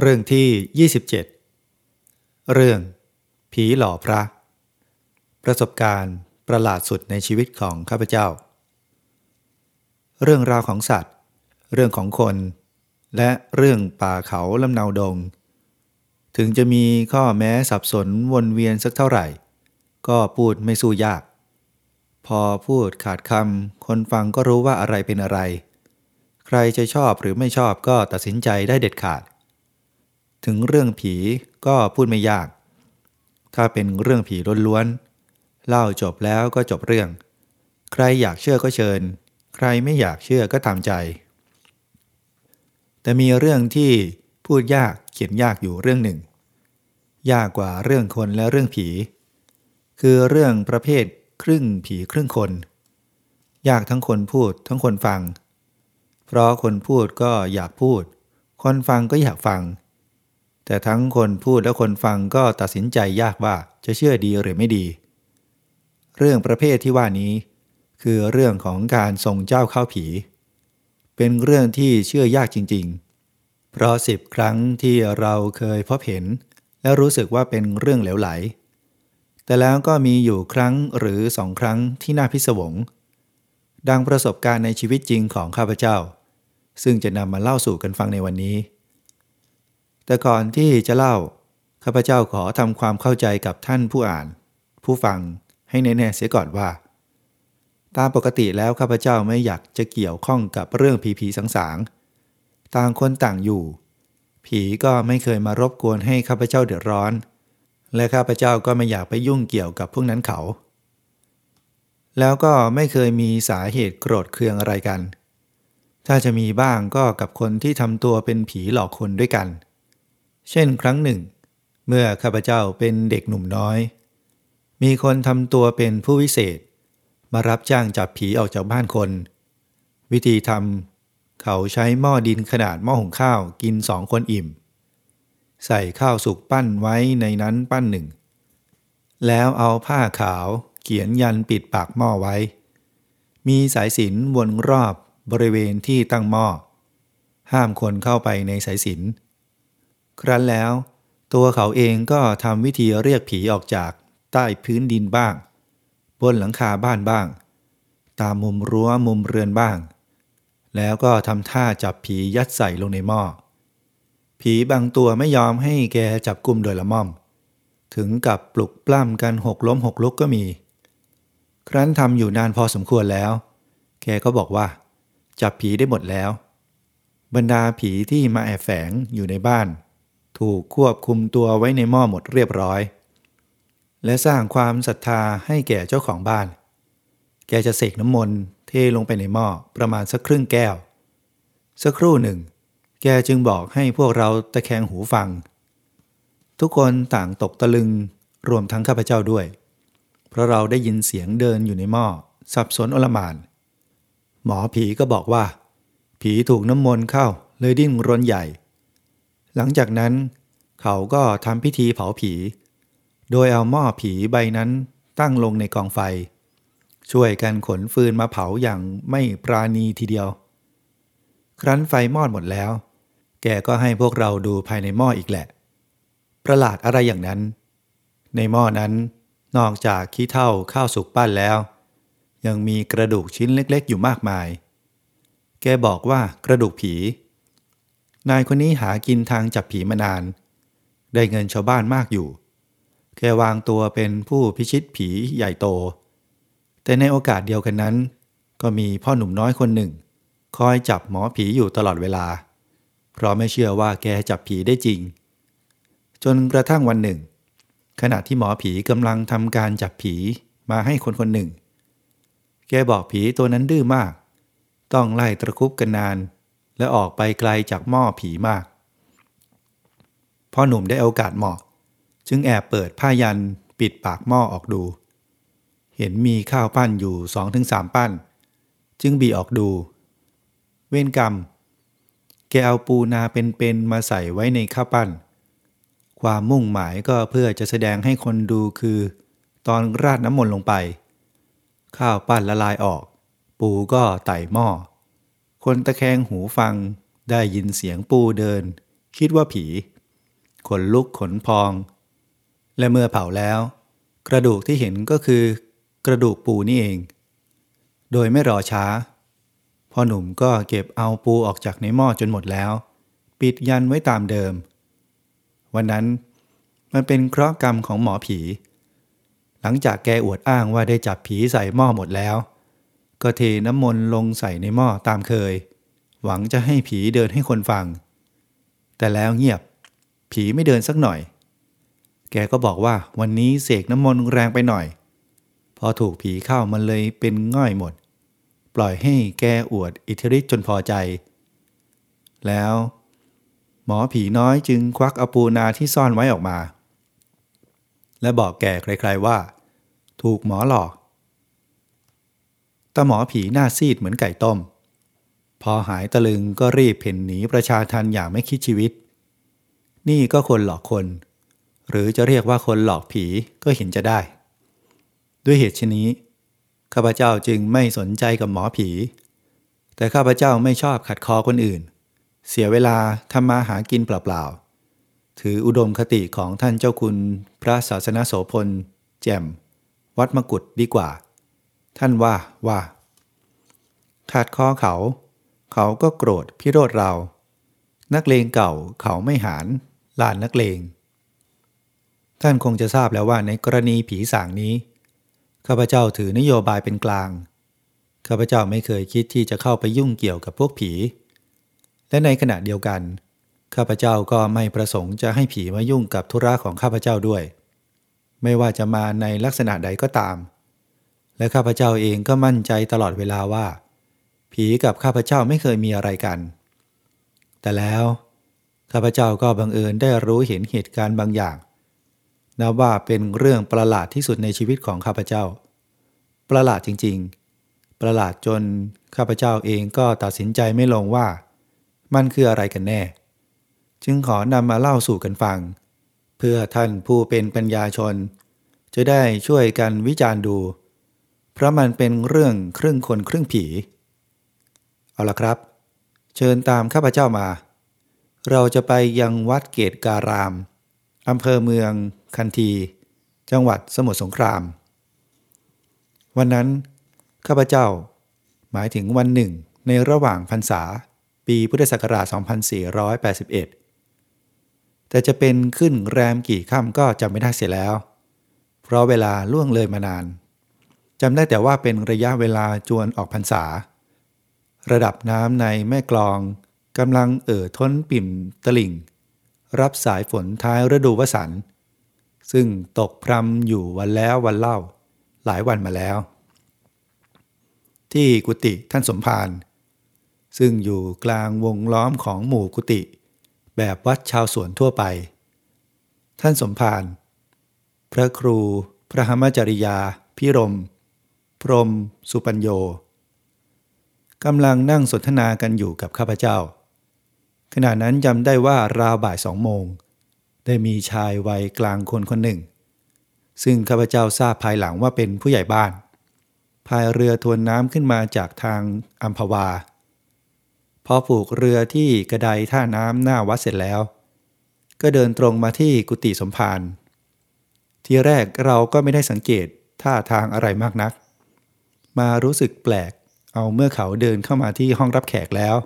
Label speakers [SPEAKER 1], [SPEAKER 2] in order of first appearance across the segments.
[SPEAKER 1] เรื่องที่ 27 เรื่อง ผีหล่อพระ ประสบการณ์ประหลาดสุดในชีวิตของข้าพเจ้า เรื่องราวของสัตว์ เรื่องของคน และเรื่องป่าเขาลำนาดง ถึงจะมีข้อแม้สับสนวนเวียนสักเท่าไหร่ ก็พูดไม่สู้ยาก พอพูดขาดคำคนฟังก็รู้ว่าอะไรเป็นอะไร ใครจะชอบหรือไม่ชอบก็ตัดสินใจได้เด็ดขาด ถึงเรื่องผีก็พูดไม่ยาก ถ้าเป็นเรื่องผีล้วนๆเล่าจบแล้วก็จบเรื่อง ใครอยากเชื่อก็เชิญ ใครไม่อยากเชื่อก็ตามใจ แต่มีเรื่องที่พูดยากเขียนยากอยู่เรื่องหนึ่ง ยากกว่าเรื่องคนและเรื่องผี คือเรื่องประเภทครึ่งผีครึ่งคน ยากทั้งคนพูดทั้งคนฟัง เพราะคนพูดก็อยากพูด คนฟังก็อยากฟัง แต่ทั้งคนพูดและคนฟังก็ตัดสินใจยากว่าจะเชื่อดีหรือไม่ดี เรื่องประเภทที่ว่านี้ คือเรื่องของการทรงเจ้าเข้าผี เป็นเรื่องที่เชื่อยากจริง ๆ เพราะสิบครั้งที่เราเคยพบเห็น และรู้สึกว่าเป็นเรื่องเหลวไหล แต่แล้วก็มีอยู่ครั้งหรือสองครั้งที่น่าพิศวง ดังประสบการณ์ในชีวิตจริงของข้าพเจ้า ซึ่งจะนำมาเล่าสู่กันฟังในวันนี้ แต่ก่อนที่จะเล่า ข้าพเจ้าขอทำความเข้าใจกับท่านผู้อ่าน ผู้ฟังให้แน่ๆเสียก่อนว่า ตามปกติแล้วข้าพเจ้าไม่อยากจะเกี่ยวข้องกับเรื่องผีผีสางสางต่างคนต่างอยู่ ผีก็ไม่เคยมารบกวนให้ข้าพเจ้าเดือดร้อน และข้าพเจ้าก็ไม่อยากไปยุ่งเกี่ยวกับพวกนั้นเขา แล้วก็ไม่เคยมีสาเหตุโกรธเคืองอะไรกัน ถ้าจะมีบ้างก็กับคนที่ทำตัวเป็นผีหลอกคนด้วยกันเเช่นครั้งหนึ่ง เมื่อข้าพเจ้าเป็นเด็กหนุ่มน้อย มีคนทำตัวเป็นผู้วิเศษ มารับจ้างจับผีออกจากบ้านคน วิธีทำเขาใช้หม้อดินขนาดหม้อหุงข้าวกินสองคนอิ่ม ใส่ข้าวสุกปั้นไว้ในนั้นปั้นหนึ่ง แล้วเอาผ้าขาวเขียนยันปิดปากหม้อไว้ มีสายสินวนรอบบริเวณที่ตั้งหม้อ ห้ามคนเข้าไปในสายสิน ครั้นแล้ว ตัวเขาเองก็ทำวิธีเรียกผีออกจากใต้พื้นดินบ้าง บนหลังคาบ้านบ้าง ตามมุมรั้วมุมเรือนบ้าง แล้วก็ทำท่าจับผียัดใส่ลงในหม้อผีบางตัวไม่ยอมให้แกจับกลุ่มโดยละม่อม ถึงกับปลุกปล้ำกันหกล้มหกลุกก็มี ครั้นทำอยู่นานพอสมควรแล้ว แกก็บอกว่า จับผีได้หมดแล้ว บรรดาผีที่มาแอบแฝงอยู่ในบ้าน ถูกควบคุมตัวไว้ในหม้อหมดเรียบร้อย และสร้างความศรัทธาให้แก่เจ้าของบ้าน แกจะเสกน้ำมนต์เทลงไปในหม้อประมาณสักครึ่งแก้ว สักครู่หนึ่ง แกจึงบอกให้พวกเราตะแคงหูฟัง ทุกคนต่างตกตะลึงรวมทั้งข้าพเจ้าด้วย เพราะเราได้ยินเสียงเดินอยู่ในหม้อสับสนอลมาน หมอผีก็บอกว่า ผีถูกน้ำมนต์เข้าเลยดิ้นรนใหญ่ หลังจากนั้น เขาก็ทำพิธีเผาผี โดยเอาหม้อผีใบนั้นตั้งลงในกองไฟ ช่วยกันขนฟืนมาเผาอย่างไม่ปราณีทีเดียว ครั้นไฟมอดหมดแล้ว แกก็ให้พวกเราดูภายในหม้ออีกแหละ ประหลาดอะไรอย่างนั้น ในหม้อนั้นนอกจากขี้เท่าข้าวสุกปั้นแล้ว ยังมีกระดูกชิ้นเล็กๆ อยู่มากมาย แกบอกว่ากระดูกผี นายคนนี้หากินทางจับผีมานาน ได้เงินชาวบ้านมากอยู่ แกวางตัวเป็นผู้พิชิตผีใหญ่โต แต่ในโอกาสเดียวกันนั้น ก็มีพ่อหนุ่มน้อยคนหนึ่ง คอยจับหมอผีอยู่ตลอดเวลา เพราะไม่เชื่อว่าแกจับผีได้จริง จนกระทั่งวันหนึ่ง ขณะที่หมอผีกำลังทำการจับผีมาให้คนคนหนึ่ง แกบอกผีตัวนั้นดื้อมาก ต้องไล่ตะคุบกันนาน และออกไปไกลจากหม้อผีมาก พ่อหนุ่มได้โอกาสเหมาะ จึงแอบเปิดผ้ายันปิดปากหม้อออกดู เห็นมีข้าวปั้นอยู่สองถึงสามปั้น จึงบีออกดู เว้นกรรม แกเอาปูนาเป็นๆมาใส่ไว้ในข้าวปั้น ความมุ่งหมายก็เพื่อจะแสดงให้คนดูคือ ตอนราดน้ำมนต์ลงไป ข้าวปั้นละลายออก ปูก็ไต่หม้อ คนตะแคงหูฟัง ได้ยินเสียงปูเดิน คิดว่าผีขนลุกขนพอง และเมื่อเผาแล้ว กระดูกที่เห็นก็คือ กระดูกปูนี่เอง โดยไม่รอช้าพ่อหนุ่มก็เก็บเอาปูออกจากในหม้อจนหมดแล้ว ปิดยันไว้ตามเดิม วันนั้นมันเป็นเคราะห์กรรมของหมอผี หลังจากแกอวดอ้างว่าได้จับผีใส่หม้อหมดแล้ว ก็เทน้ำมนต์ลงใส่ในหม้อตามเคย หวังจะให้ผีเดินให้คนฟัง แต่แล้วเงียบ ผีไม่เดินสักหน่อย แกก็บอกว่าวันนี้เสกน้ำมนต์แรงไปหน่อย พอถูกผีเข้ามันเลยเป็นง่อยหมด ปล่อยให้แกอวดอิทธิฤทธิ์จนพอใจ แล้ว หมอผีน้อยจึงควักอปูนาที่ซ่อนไว้ออกมา และบอกแก่ใครๆว่า ถูกหมอหลอก ตาหมอผีหน้าซีดเหมือนไก่ต้ม พอหายตะลึงก็รีบเพ่นหนีประชาทันอย่างไม่คิดชีวิต นี่ก็คนหลอกคน หรือจะเรียกว่าคนหลอกผีก็เห็นจะได้ ด้วยเหตุชนี้ข้าพเจ้าจึงไม่สนใจกับหมอผี แต่ข้าพเจ้าไม่ชอบขัดคอคนอื่น เสียเวลาทำมาหากินเปล่าๆ ถืออุดมคติของท่านเจ้าคุณพระศาสนโสพล แจ่ม วัดมกุฏดีกว่า ท่านว่าว่า ขาดคอเขา เขาก็โกรธพิโรธเรา นักเลงเก่าเขาไม่หารลานนักเลง ท่านคงจะทราบแล้วว่าในกรณีผีสางนี้ ข้าพเจ้าถือนโยบายเป็นกลาง ข้าพเจ้าไม่เคยคิดที่จะเข้าไปยุ่งเกี่ยวกับพวกผี และในขณะเดียวกัน ข้าพเจ้าก็ไม่ประสงค์จะให้ผีมายุ่งกับธุระของข้าพเจ้าด้วย ไม่ว่าจะมาในลักษณะใดก็ตาม และข้าพเจ้าเองก็มั่นใจตลอดเวลาว่า ผีกับข้าพเจ้าไม่เคยมีอะไรกัน แต่แล้วข้าพเจ้าก็บังเอิญได้รู้เห็นเหตุการณ์บางอย่างนับว่าเป็นเรื่องประหลาดที่สุดในชีวิตของข้าพเจ้า ประหลาดจริงๆ ประหลาดจนข้าพเจ้าเองก็ตัดสินใจไม่ลงว่า มันคืออะไรกันแน่ จึงขอนำมาเล่าสู่กันฟัง เพื่อท่านผู้เป็นปัญญาชน จะได้ช่วยกันวิจารณ์ดู เพราะมันเป็นเรื่องครึ่งคนครึ่งผี เอาละครับ เชิญตามข้าพเจ้ามา เราจะไปยังวัดเกตการามอำเภอเมือง คันที จังหวัดสมุทรสงคราม วันนั้น ข้าพเจ้า หมายถึงวันหนึ่งในระหว่างพรรษา ปีพุทธศักราช 2481 แต่จะเป็นขึ้นแรมกี่ค่ำก็จำไม่ได้เสียแล้ว เพราะเวลาล่วงเลยมานาน จำได้แต่ว่าเป็นระยะเวลาจวนออกพรรษา ระดับน้ำในแม่กลองกำลังเอ่อท้นปิ่มตลิ่ง รับสายฝนท้ายฤดูวสันต์ซึ่งตกพรำอยู่วันแล้ววันเล่า หลายวันมาแล้ว ที่กุฏิท่านสมภารซึ่งอยู่กลางวงล้อมของหมู่กุฏิแบบวัดชาวสวนทั่วไป ท่านสมภารพระครูพระธรรมจริยา พิรม พรมสุปัญโยกำลังนั่งสนทนากันอยู่กับข้าพเจ้า ขณะนั้นจำได้ว่าราวบ่ายสองโมง ได้มีชายวัยกลางคนคนหนึ่ง ซึ่งข้าพเจ้าทราบภายหลังว่าเป็นผู้ใหญ่บ้านพายเรือทวนน้ำขึ้นมาจากทางอัมพวา พอผูกเรือที่กระไดท่าน้ำหน้าวัดเสร็จแล้ว ก็เดินตรงมาที่กุฏิสมภารทีแรกเราก็ไม่ได้สังเกตท่าทางอะไรมากนัก มารู้สึกแปลก เอาเมื่อเขาเดินเข้ามาที่ห้องรับแขกแล้ว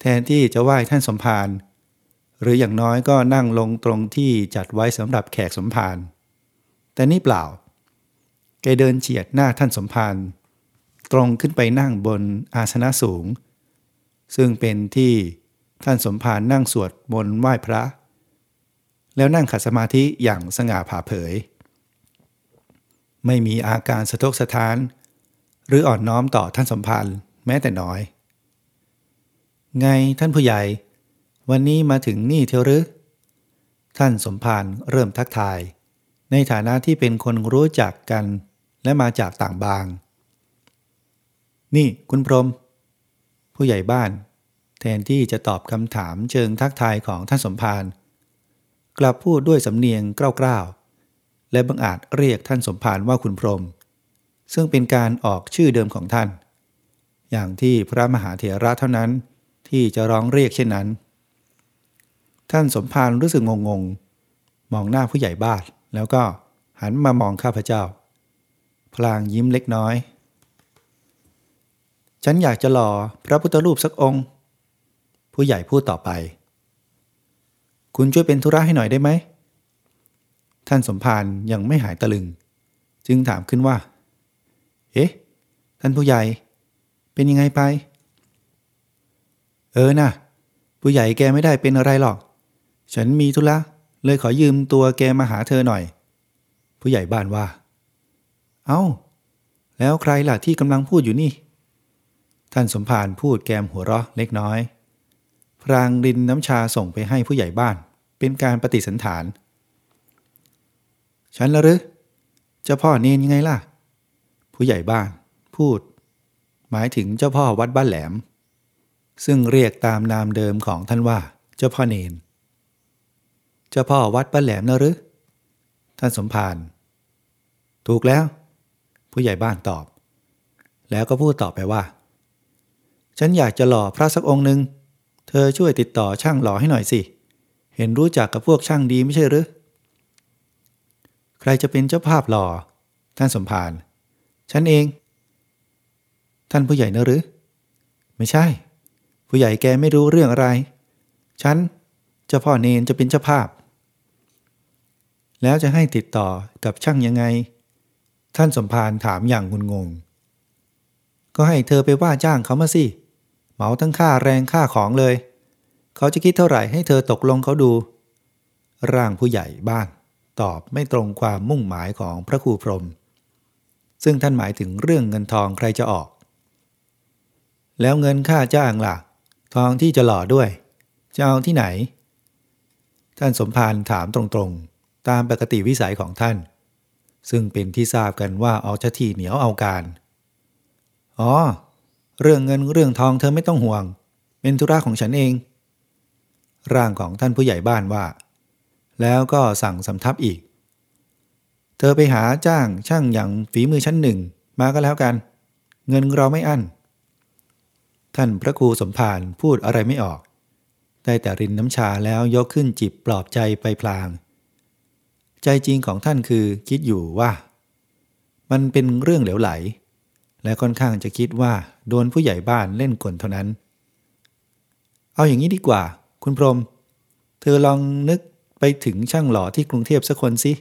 [SPEAKER 1] แทนที่จะไหว้ท่านสมภารหรืออย่างน้อยก็นั่งลงตรงที่จัดไว้สำหรับแขกสมภารแต่นี่เปล่า แกเดินเฉียดหน้าท่านสมภารตรงขึ้นไปนั่งบนอาสนะสูง ซึ่งเป็นที่ท่านสมภารนั่งสวดมนต์ไหว้พระ แล้วนั่งขัดสมาธิอย่างสง่าผ่าเผย ไม่มีอาการสะทกสะท้าน หรืออ่อนน้อมต่อท่านสมภารแม้แต่น้อย ไงท่านผู้ใหญ่ วันนี้มาถึงนี่เทหรือ ท่านสมภารเริ่มทักทาย ในฐานะที่เป็นคนรู้จักกันและมาจากต่างบาง นี่คุณพรม ผู้ใหญ่บ้าน แทนที่จะตอบคำถามเชิงทักทายของท่านสมภารกลับพูดด้วยสำเนียงกล้าวๆ และบังอาจเรียกท่านสมภารว่าคุณพรมซึ่งเป็นการออกชื่อเดิมของท่าน อย่างที่พระมหาเถระเท่านั้นที่จะร้องเรียกเช่นนั้น ท่านสมภารรู้สึกงงๆ มองหน้าผู้ใหญ่บ้านแล้วก็หันมามองข้าพเจ้า พลางยิ้มเล็กน้อย ฉันอยากจะหล่อพระพุทธรูปสักองค์ ผู้ใหญ่พูดต่อไป คุณช่วยเป็นธุระให้หน่อยได้ไหม ท่านสมภารยังไม่หายตะลึง จึงถามขึ้นว่า เอ๊ะ ท่านผู้ใหญ่ เป็นยังไงไป เออนะผู้ใหญ่แกไม่ได้เป็นอะไรหรอก ฉันมีธุระเลยขอยืมตัวแกมาหาเธอหน่อย ผู้ใหญ่บ้านว่า เอา้า แล้วใครล่ะที่กำลังพูดอยู่นี่ ท่านสมภารพูดแกมหัวเราะเล็กน้อย พรางรินน้ำชาส่งไปให้ผู้ใหญ่บ้าน เป็นการปฏิสันฐาน ฉันละหรือเจ้าพ่อเนนยังไงล่ะ ผู้ใหญ่บ้าน พูด หมายถึงเจ้าพ่อวัดบ้านแหลม ซึ่งเรียกตามนามเดิมของท่านว่า เจ้าพ่อเนน เจ้าพ่อวัดบ้านแหลมนะหรือท่านสมภารถูกแล้ว ผู้ใหญ่บ้านตอบ แล้วก็พูดต่อไปว่า ฉันอยากจะหล่อพระสักองค์หนึ่ง เธอช่วยติดต่อช่างหล่อให้หน่อยสิ เห็นรู้จักกับพวกช่างดีไม่ใช่หรือ ใครจะเป็นเจ้าภาพหล่อ ท่านสมภารฉันเอง ท่านผู้ใหญ่นะหรือ ไม่ใช่ ผู้ใหญ่แกไม่รู้เรื่องอะไร ฉันเจ้าพ่อเนนจะเป็นเจ้าภาพ แล้วจะให้ติดต่อกับช่างยังไง ท่านสมภารถามอย่างงุนงง ก็ให้เธอไปว่าจ้างเขามาสิเหมาทั้งค่าแรงค่าของเลย เขาจะคิดเท่าไหร่ให้เธอตกลงเขาดู ร่างผู้ใหญ่บ้าน ตอบไม่ตรงความมุ่งหมายของพระครูพรม ซึ่งท่านหมายถึงเรื่องเงินทองใครจะออก แล้วเงินค่าจ้างล่ะ ทองที่จะหล่อด้วย จะเอาที่ไหน ท่านสมภารถามตรงๆ ตามปกติวิสัยของท่าน ซึ่งเป็นที่ทราบกันว่าเอาชะทีเหนียวเอาการ อ๋อ เรื่องเงินเรื่องทองเธอไม่ต้องห่วง เป็นธุระของฉันเอง ร่างของท่านผู้ใหญ่บ้านว่า แล้วก็สั่งสำทับอีก เธอไปหาจ้างช่างอย่างฝีมือชั้นหนึ่งมาก็แล้วกัน เงินเราไม่อั้น ท่านพระครูสมภารพูดอะไรไม่ออก ได้แต่รินน้ำชาแล้วยกขึ้นจิบปลอบใจไปพลาง ใจจริงของท่านคือคิดอยู่ว่า มันเป็นเรื่องเหลวไหล และค่อนข้างจะคิดว่าโดนผู้ใหญ่บ้านเล่นกลเท่านั้น เอาอย่างนี้ดีกว่า คุณพรม เธอลองนึก ไปถึงช่างหล่อที่กรุงเทพสักคนสิ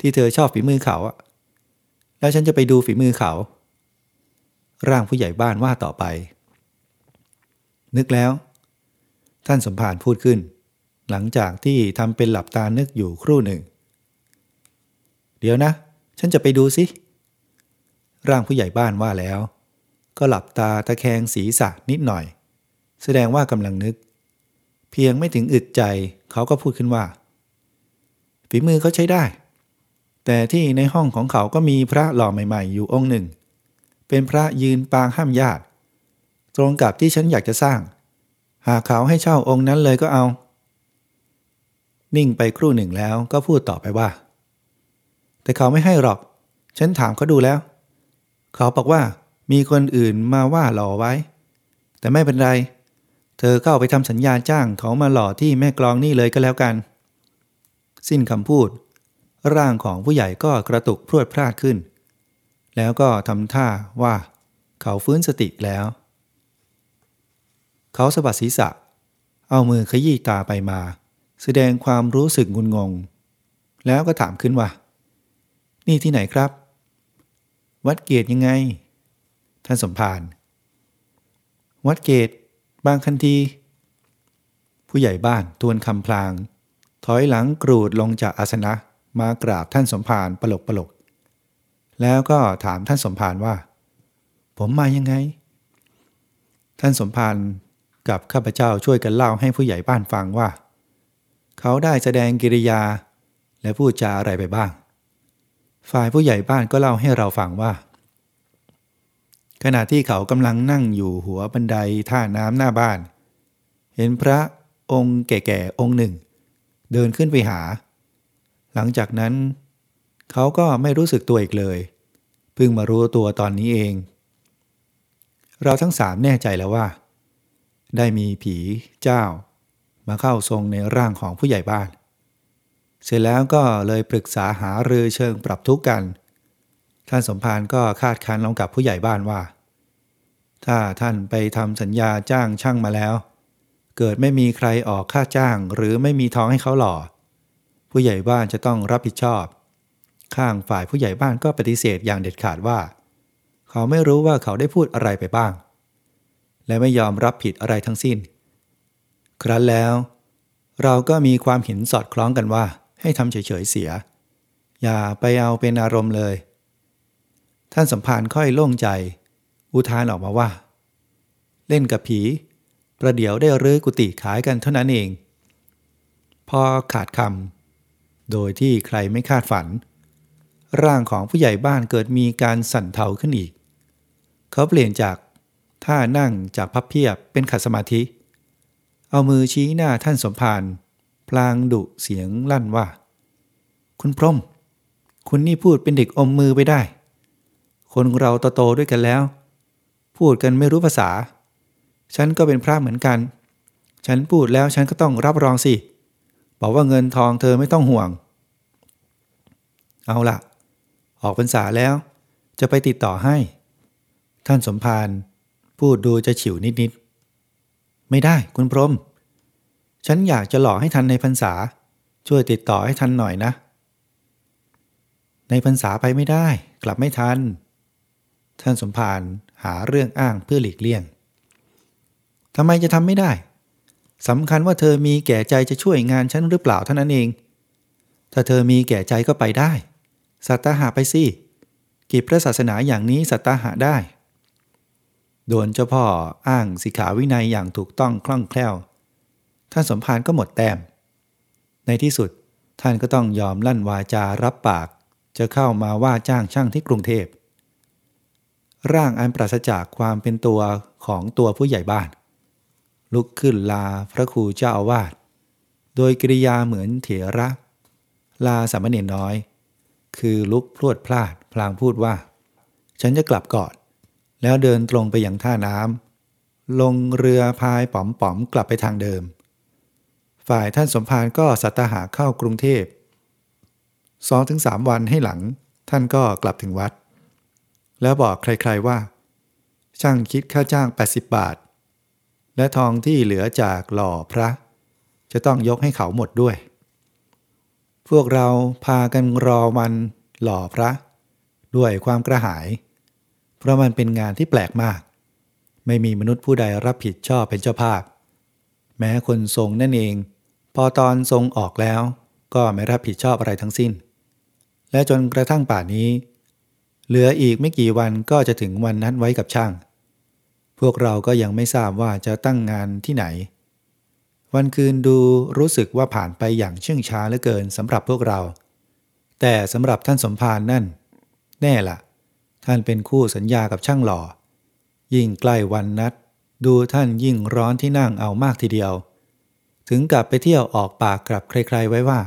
[SPEAKER 1] ที่เธอชอบฝีมือเขาอะแล้วฉันจะไปดูฝีมือเขา ร่างผู้ใหญ่บ้านว่าต่อไป นึกแล้ว ท่านสมภารพูดขึ้น หลังจากที่ทำเป็นหลับตานึกอยู่ครู่หนึ่ง เดี๋ยวนะ ฉันจะไปดูสิ ร่างผู้ใหญ่บ้านว่าแล้ว ก็หลับตาตะแคงศีรษะนิดหน่อย แสดงว่ากำลังนึก เพียงไม่ถึงอึดใจเขาก็พูดขึ้นว่า ฝีมือเขาใช้ได้ แต่ที่ในห้องของเขาก็มีพระหล่อใหม่ๆ อยู่องค์หนึ่ง เป็นพระยืนปางห้ามญาติ ตรงกับที่ฉันอยากจะสร้าง หากเขาให้เช่าองค์นั้นเลยก็เอา นิ่งไปครู่หนึ่งแล้วก็พูดต่อไปว่า แต่เขาไม่ให้หรอก ฉันถามเขาดูแล้ว เขาบอกว่ามีคนอื่นมาว่าหล่อไว้ แต่ไม่เป็นไรเธอเข้าไปทำสัญญาจ้างเขามาหล่อที่แม่กลองนี่เลยก็แล้วกัน สิ้นคำพูด ร่างของผู้ใหญ่ก็กระตุกพรวดพลาดขึ้น แล้วก็ทำท่าว่า เขาฟื้นสติแล้ว เขาสะบัดศีรษะ เอามือขยี้ตาไปมา แสดงความรู้สึกงุนงง แล้วก็ถามขึ้นว่า นี่ที่ไหนครับ วัดเกตยังไง ท่านสมภารวัดเกต บางคันที ผู้ใหญ่บ้านทวนคำพลาง ถอยหลังกรูดลงจากอาสนะมากราบท่านสมภารปลกปลกแล้วก็ถามท่านสมภารว่า ผมมายังไง ท่านสมภารกับข้าพเจ้าช่วยกันเล่าให้ผู้ใหญ่บ้านฟังว่า เขาได้แสดงกิริยา และพูดจาอะไรไปบ้าง ฝ่ายผู้ใหญ่บ้านก็เล่าให้เราฟังว่า ขณะที่เขากำลังนั่งอยู่หัวบันไดท่าน้ำหน้าบ้าน เห็นพระองค์แก่ๆองค์หนึ่ง เดินขึ้นไปหา หลังจากนั้น เขาก็ไม่รู้สึกตัวอีกเลย เพิ่งมารู้ตัวตอนนี้เอง เราทั้งสามแน่ใจแล้วว่า ได้มีผีเจ้า มาเข้าทรงในร่างของผู้ใหญ่บ้าน เสร็จแล้วก็เลยปรึกษาหารือเชิงปรับทุกข์กัน ท่านสมภารก็คาดคันลงกับผู้ใหญ่บ้านว่า ถ้าท่านไปทำสัญญาจ้างช่างมาแล้ว เกิดไม่มีใครออกค่าจ้างหรือไม่มีท้องให้เขาหล่อ ผู้ใหญ่บ้านจะต้องรับผิดชอบ ข้างฝ่ายผู้ใหญ่บ้านก็ปฏิเสธอย่างเด็ดขาดว่า เขาไม่รู้ว่าเขาได้พูดอะไรไปบ้าง และไม่ยอมรับผิดอะไรทั้งสิ้น ครั้นแล้ว เราก็มีความเห็นสอดคล้องกันว่า ให้ทำเฉยๆเสีย อย่าไปเอาเป็นอารมณ์เลย ท่านสัมภารค่อยโล่งใจ อุทานออกมาว่า เล่นกับผี ประเดี๋ยวได้รื้อกุฏิขายกันเท่านั้นเอง พอขาดคำโดยที่ใครไม่คาดฝัน ร่างของผู้ใหญ่บ้านเกิดมีการสั่นเทาขึ้นอีก เขาเปลี่ยนจากท่านั่งจากพับเพียบเป็นขัดสมาธิ เอามือชี้หน้าท่านสมภารพลางดุเสียงลั่นว่า คุณพรม คุณนี่พูดเป็นเด็กอมมือไปได้ คนเราโตๆด้วยกันแล้ว พูดกันไม่รู้ภาษา ฉันก็เป็นพระเหมือนกัน ฉันพูดแล้วฉันก็ต้องรับรองสิ บอกว่าเงินทองเธอไม่ต้องห่วง เอาละออกพรรษาแล้ว จะไปติดต่อให้ ท่านสมภารพูดดูจะฉิวนิดๆ ไม่ได้คุณพรม ฉันอยากจะหลอกให้ทันในพรรษา ช่วยติดต่อให้ทันหน่อยนะ ในพรรษาไปไม่ได้ กลับไม่ทัน ท่านสมภารหาเรื่องอ้างเพื่อหลีกเลี่ยงทำไมจะทำไม่ได้สำคัญว่าเธอมีแก่ใจจะช่วยงานฉันหรือเปล่าเท่านั้นเอง ถ้าเธอมีแก่ใจก็ไปได้ สัตตาหาไปสิกิจพระศาสนาอย่างนี้สัตตาหาได้ โดนเจ้าพ่ออ้างสิขาวินัยอย่างถูกต้องคล่องแคล่ว ท่านสมภารก็หมดแต้ม ในที่สุดท่านก็ต้องยอมลั่นวาจารับปาก จะเข้ามาว่าจ้างช่างที่กรุงเทพ ร่างอันปราศจากความเป็นตัวของตัวผู้ใหญ่บ้าน ลุกขึ้นลาพระครูเจ้าอาวาส โดยกิริยาเหมือนเถระ ลาสามเณรน้อย คือลุกพรวดพลาดพลางพูดว่า ฉันจะกลับก่อน แล้วเดินตรงไปยังท่าน้ำลงเรือพายป๋อมๆกลับไปทางเดิม ฝ่ายท่านสมภารก็สัตหาเข้ากรุงเทพสองถึงสามวันให้หลัง ท่านก็กลับถึงวัด แล้วบอกใครๆว่า ช่างคิดค่าจ้าง 80 บาท และทองที่เหลือจากหล่อพระ จะต้องยกให้เขาหมดด้วย พวกเราพากันรอวันหล่อพระ ด้วยความกระหาย เพราะมันเป็นงานที่แปลกมาก ไม่มีมนุษย์ผู้ใดรับผิดชอบเป็นเจ้าภาพ แม้คนทรงนั่นเอง พอตอนทรงออกแล้ว ก็ไม่รับผิดชอบอะไรทั้งสิ้น และจนกระทั่งป่านนี้ เหลืออีกไม่กี่วันก็จะถึงวันนัดไว้กับช่าง พวกเราก็ยังไม่ทราบว่าจะตั้งงานที่ไหน วันคืนดูรู้สึกว่าผ่านไปอย่างเชื่องช้าเหลือเกินสำหรับพวกเรา แต่สำหรับท่านสมภารนั่น แน่ละ่ะ ท่านเป็นคู่สัญญากับช่างหล่อ ยิ่งใกล้วันนัด ดูท่านยิ่งร้อนที่นั่งเอามากทีเดียว ถึงกับไปเที่ยวออกปากกลับใครๆไว้ว่า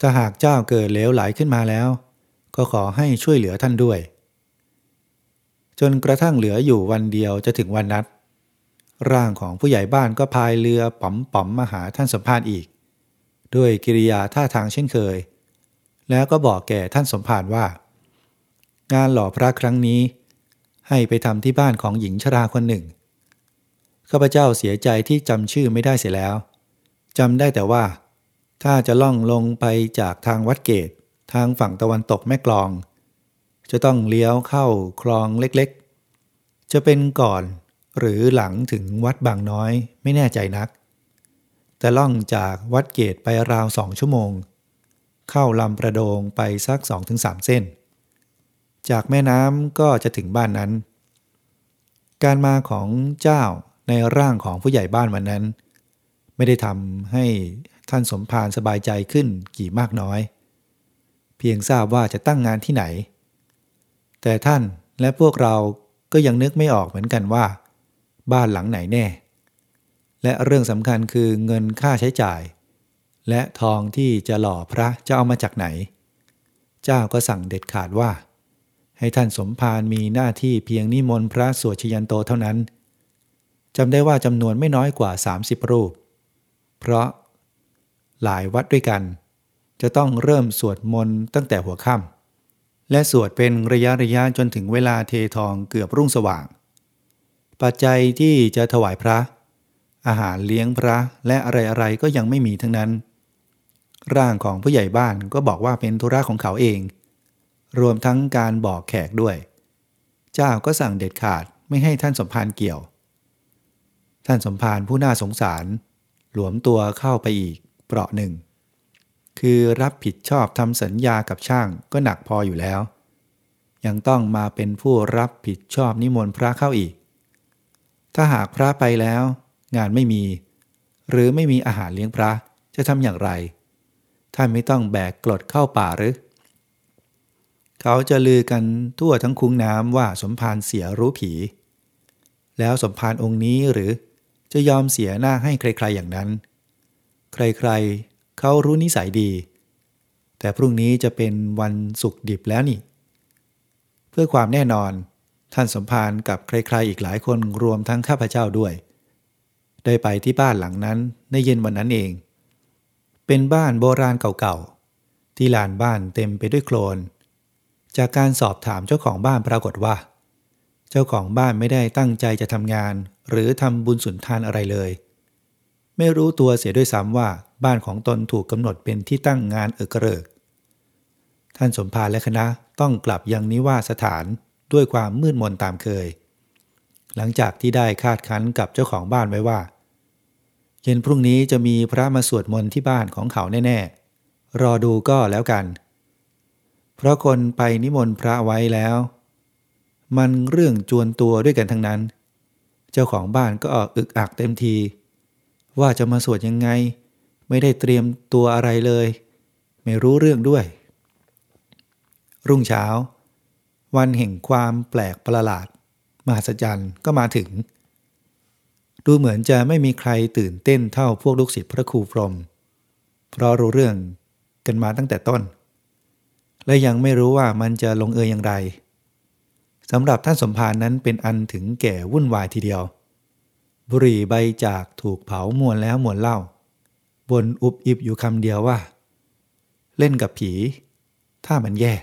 [SPEAKER 1] ถ้าหากเจ้าเกิดเหลวไหลขึ้นมาแล้ว ก็ขอให้ช่วยเหลือท่านด้วย จนกระทั่งเหลืออยู่วันเดียวจะถึงวันนัด ร่างของผู้ใหญ่บ้านก็พายเรือป๋อมๆมาหาท่านสมภารอีก ด้วยกิริยาท่าทางเช่นเคย แล้วก็บอกแก่ท่านสมภารว่า งานหล่อพระครั้งนี้ ให้ไปทำที่บ้านของหญิงชราคนหนึ่งข้าพเจ้าเสียใจที่จำชื่อไม่ได้เสียแล้วจำได้แต่ว่า ถ้าจะล่องลงไปจากทางวัดเกต ทางฝั่งตะวันตกแม่กลอง จะต้องเลี้ยวเข้าคลองเล็กๆ จะเป็นก่อนหรือหลังถึงวัดบางน้อยไม่แน่ใจนัก แต่ล่องจากวัดเกตไปราวสองชั่วโมง เข้าลำประโดงไปสักสองถึงสามเส้น จากแม่น้ำก็จะถึงบ้านนั้น การมาของเจ้าในร่างของผู้ใหญ่บ้านวันนั้น ไม่ได้ทำให้ท่านสมภารสบายใจขึ้นกี่มากน้อย พียงทราบว่าจะตั้งงานที่ไหน แต่ท่านและพวกเราก็ยังนึกไม่ออกเหมือนกันว่า บ้านหลังไหนแน่ และเรื่องสำคัญคือเงินค่าใช้จ่าย และทองที่จะหล่อพระจะเอามาจากไหน เจ้าก็สั่งเด็ดขาดว่า ให้ท่านสมภารมีหน้าที่เพียงนิมนต์พระสวดชยันโตเท่านั้นจำได้ว่าจำนวนไม่น้อยกว่า 30 รูป เพราะหลายวัดด้วยกัน จะต้องเริ่มสวดมนต์ตั้งแต่หัวค่ำและสวดเป็นระยะระยะจนถึงเวลาเททองเกือบรุ่งสว่าง ปัจจัยที่จะถวายพระ อาหารเลี้ยงพระและอะไรๆก็ยังไม่มีทั้งนั้น ร่างของผู้ใหญ่บ้านก็บอกว่าเป็นธุระของเขาเอง รวมทั้งการบอกแขกด้วย เจ้าก็สั่งเด็ดขาดไม่ให้ท่านสมภารเกี่ยว ท่านสมภารผู้น่าสงสาร หลวมตัวเข้าไปอีกเปราะหนึ่ง คือรับผิดชอบทำสัญญากับช่างก็หนักพออยู่แล้ว ยังต้องมาเป็นผู้รับผิดชอบนิมนต์พระเข้าอีก ถ้าหากพระไปแล้ว งานไม่มี หรือไม่มีอาหารเลี้ยงพระจะทำอย่างไร ท่านไม่ต้องแบกกรดเข้าป่าหรือ เขาจะลือกันทั่วทั้งคุ้งน้ำว่าสมภารเสียรู้ผี แล้วสมภารองค์นี้หรือจะยอมเสียหน้าให้ใครๆอย่างนั้น ใครๆ เขารู้นิสัยดี แต่พรุ่งนี้จะเป็นวันสุกดิบแล้วนี่ เพื่อความแน่นอน ท่านสมภารกับใครๆอีกหลายคนรวมทั้งข้าพเจ้าด้วย ได้ไปที่บ้านหลังนั้นในเย็นวันนั้นเอง เป็นบ้านโบราณเก่าๆ ที่ลานบ้านเต็มไปด้วยโคลน จากการสอบถามเจ้าของบ้านปรากฏว่า เจ้าของบ้านไม่ได้ตั้งใจจะทำงาน หรือทำบุญสุนทานอะไรเลย ไม่รู้ตัวเสียด้วยซ้ำว่า บ้านของตนถูกกำหนดเป็นที่ตั้งงานเอกเริก ท่านสมภารและคณะต้องกลับยังนิวาสถานด้วยความมืดมนตามเคย หลังจากที่ได้คาดคั้นกับเจ้าของบ้านไว้ว่า เย็นพรุ่งนี้จะมีพระมาสวดมนต์ที่บ้านของเขาแน่ๆ รอดูก็แล้วกัน เพราะคนไปนิมนต์พระไว้แล้ว มันเรื่องจวนตัวด้วยกันทั้งนั้น เจ้าของบ้านก็ออกอึกอักเต็มที ว่าจะมาสวดยังไง ไม่ได้เตรียมตัวอะไรเลย ไม่รู้เรื่องด้วย รุ่งเช้า วันแห่งความแปลกประหลาด มหัศจรรย์ก็มาถึง ดูเหมือนจะไม่มีใครตื่นเต้นเท่าพวกลูกศิษย์พระครูพรหมเพราะรู้เรื่องกันมาตั้งแต่ต้น และยังไม่รู้ว่ามันจะลงเอยอย่างไรสำหรับท่านสมภารนั้นเป็นอันถึงแก่วุ่นวายทีเดียว บุหรี่ใบจากถูกเผามวนแล้วมวนเล่า บนอุบอิบอยู่คำเดียวว่า เล่นกับผี ถ้ามันแย่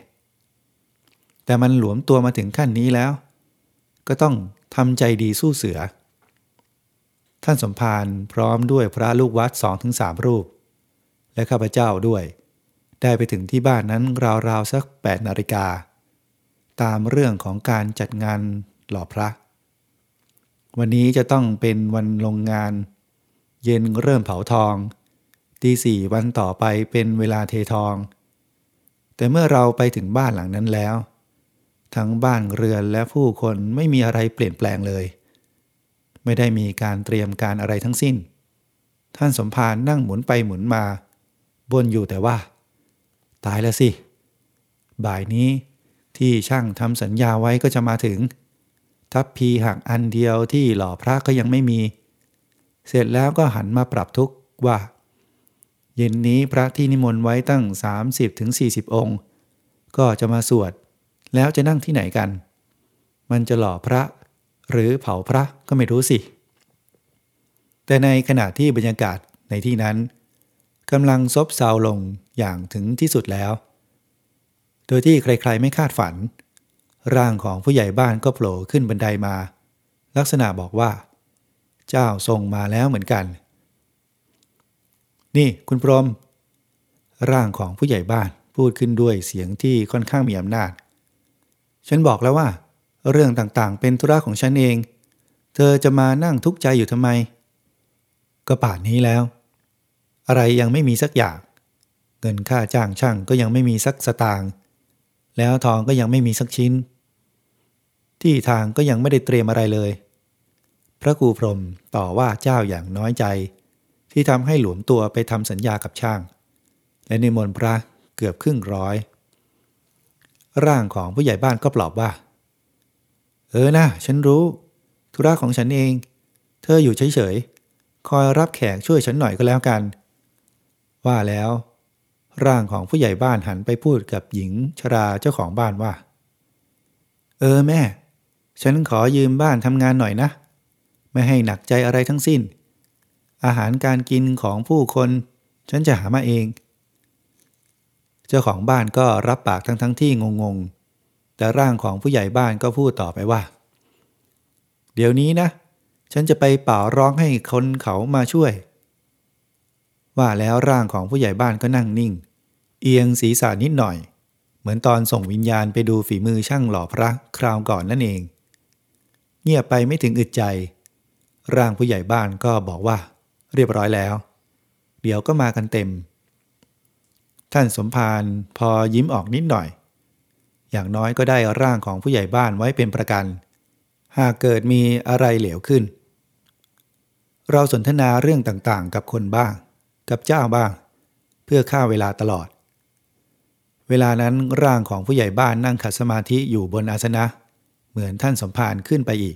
[SPEAKER 1] แต่มันหลวมตัวมาถึงขั้นนี้แล้ว ก็ต้องทำใจดีสู้เสือ ท่านสมภารพร้อมด้วยพระลูกวัดสองถึงสามรูป และข้าพเจ้าด้วย ได้ไปถึงที่บ้านนั้นราวๆสักแปดนาฬิกา ตามเรื่องของการจัดงานหล่อพระ วันนี้จะต้องเป็นวันลงงาน เย็นเริ่มเผาทอง ตีสี่วันต่อไปเป็นเวลาเททอง แต่เมื่อเราไปถึงบ้านหลังนั้นแล้ว ทั้งบ้านเรือนและผู้คนไม่มีอะไรเปลี่ยนแปลงเลย ไม่ได้มีการเตรียมการอะไรทั้งสิ้น ท่านสมภารนั่งหมุนไปหมุนมาบนอยู่แต่ว่า ตายแล้วสิ บ่ายนี้ที่ช่างทำสัญญาไว้ก็จะมาถึง ทัพพีหักอันเดียวที่หล่อพระก็ยังไม่มี เสร็จแล้วก็หันมาปรับทุกข์ว่า เย็นนี้พระที่นิมนต์ไว้ตั้ง 30-40องค์ ก็จะมาสวด แล้วจะนั่งที่ไหนกัน มันจะหล่อพระ หรือเผาพระก็ไม่รู้สิ แต่ในขณะที่บรรยากาศในที่นั้นกำลังซบเซาลงอย่างถึงที่สุดแล้ว โดยที่ใครๆไม่คาดฝัน ร่างของผู้ใหญ่บ้านก็โผล่ขึ้นบันไดมา ลักษณะบอกว่า เจ้าทรงมาแล้วเหมือนกัน นี่คุณพรม ร่างของผู้ใหญ่บ้านพูดขึ้นด้วยเสียงที่ค่อนข้างมีอำนาจ ฉันบอกแล้วว่า เรื่องต่างๆ เป็นธุระของฉันเอง เธอจะมานั่งทุกข์ใจอยู่ทำไม ก็ป่านนี้แล้ว อะไรยังไม่มีสักอย่าง เงินค่าจ้างช่างก็ยังไม่มีสักสตางค์แล้วทองก็ยังไม่มีสักชิ้น ที่ทางก็ยังไม่ได้เตรียมอะไรเลย พระครูพรมต่อว่าเจ้าอย่างน้อยใจ ที่ทำให้หลวมตัวไปทำสัญญากับช่าง และนิมนต์พระเกือบครึ่งร้อย ร่างของผู้ใหญ่บ้านก็ปลอบว่า เออนะฉันรู้ ธุระของฉันเอง เธออยู่เฉยๆ คอยรับแขกช่วยฉันหน่อยก็แล้วกัน ว่าแล้ว ร่างของผู้ใหญ่บ้านหันไปพูดกับหญิงชราเจ้าของบ้านว่า เออแม่ ฉันขอยืมบ้านทำงานหน่อยนะ ไม่ให้หนักใจอะไรทั้งสิ้น อาหารการกินของผู้คน ฉันจะหามาเอง เจ้าของบ้านก็รับปากทั้งทั้งที่งงๆ แต่ร่างของผู้ใหญ่บ้านก็พูดต่อไปว่า เดี๋ยวนี้นะ ฉันจะไปเป่าร้องให้คนเขามาช่วย ว่าแล้วร่างของผู้ใหญ่บ้านก็นั่งนิ่ง เอียงศีรษะนิดหน่อย เหมือนตอนส่งวิญญาณไปดูฝีมือช่างหล่อพระคราวก่อนนั่นเอง เงียบไปไม่ถึงอึดใจ ร่างผู้ใหญ่บ้านก็บอกว่า เรียบร้อยแล้ว เดี๋ยวก็มากันเต็ม ท่านสมภารพอยิ้มออกนิดหน่อย อย่างน้อยก็ได้ร่างของผู้ใหญ่บ้านไว้เป็นประกัน หากเกิดมีอะไรเหลวขึ้น เราสนทนาเรื่องต่างๆ กับคนบ้าง กับเจ้าบ้าง เพื่อฆ่าเวลาตลอด เวลานั้นร่างของผู้ใหญ่บ้านนั่งขัดสมาธิอยู่บนอาสนะ เหมือนท่านสมภารขึ้นไปอีก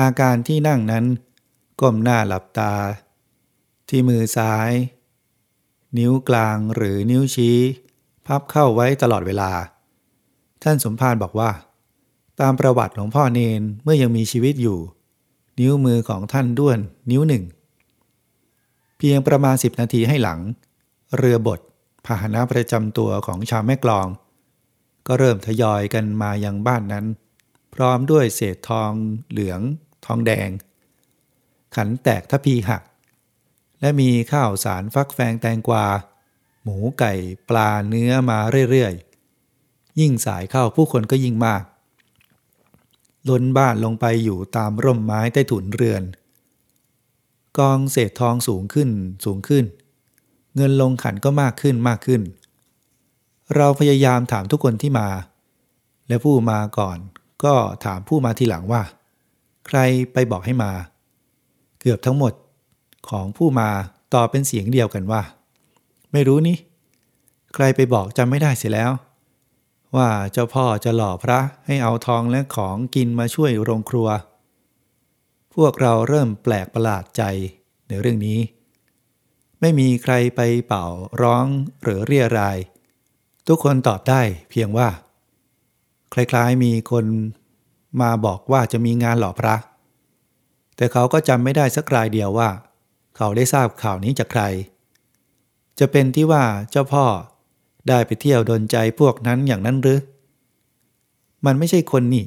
[SPEAKER 1] อาการที่นั่งนั้น ก้มหน้าหลับตา ที่มือซ้าย นิ้วกลางหรือนิ้วชี้ พับเข้าไว้ตลอดเวลา ท่านสมภารบอกว่า ตามประวัติหลวงพ่อเนนเมื่อยังมีชีวิตอยู่ นิ้วมือของท่านด้วนนิ้วหนึ่ง เพียงประมาณสิบนาทีให้หลัง เรือบดพาหนะประจำตัวของชาวแม่กลอง ก็เริ่มทยอยกันมายังบ้านนั้น พร้อมด้วยเศษทองเหลือง ทองแดง ขันแตกทพีหัก และมีข้าวสารฟักแฟงแตงกวา หมูไก่ปลาเนื้อมาเรื่อยๆ ยิ่งสายเข้าผู้คนก็ยิ่งมาก ล้นบ้านลงไปอยู่ตามร่มไม้ใต้ถุนเรือน กองเศษทองสูงขึ้นสูงขึ้น เงินลงขันก็มากขึ้นมากขึ้น เราพยายามถามทุกคนที่มา และผู้มาก่อนก็ถามผู้มาทีหลังว่า ใครไปบอกให้มา เกือบทั้งหมดของผู้มาต่อเป็นเสียงเดียวกันว่า ไม่รู้นี่ ใครไปบอกจำไม่ได้เสียแล้ว ว่าเจ้าพ่อจะหล่อพระให้เอาทองและของกินมาช่วยโรงครัว พวกเราเริ่มแปลกประหลาดใจในเรื่องนี้ ไม่มีใครไปเป่าร้องหรือเรียราย ทุกคนตอบได้เพียงว่า คล้ายๆมีคนมาบอกว่าจะมีงานหล่อพระ แต่เขาก็จำไม่ได้สักรายเดียวว่า เขาได้ทราบข่าวนี้จากใคร จะเป็นที่ว่าเจ้าพ่อได้ไปเที่ยวดนใจพวกนั้นอย่างนั้นหรือ มันไม่ใช่คนนี่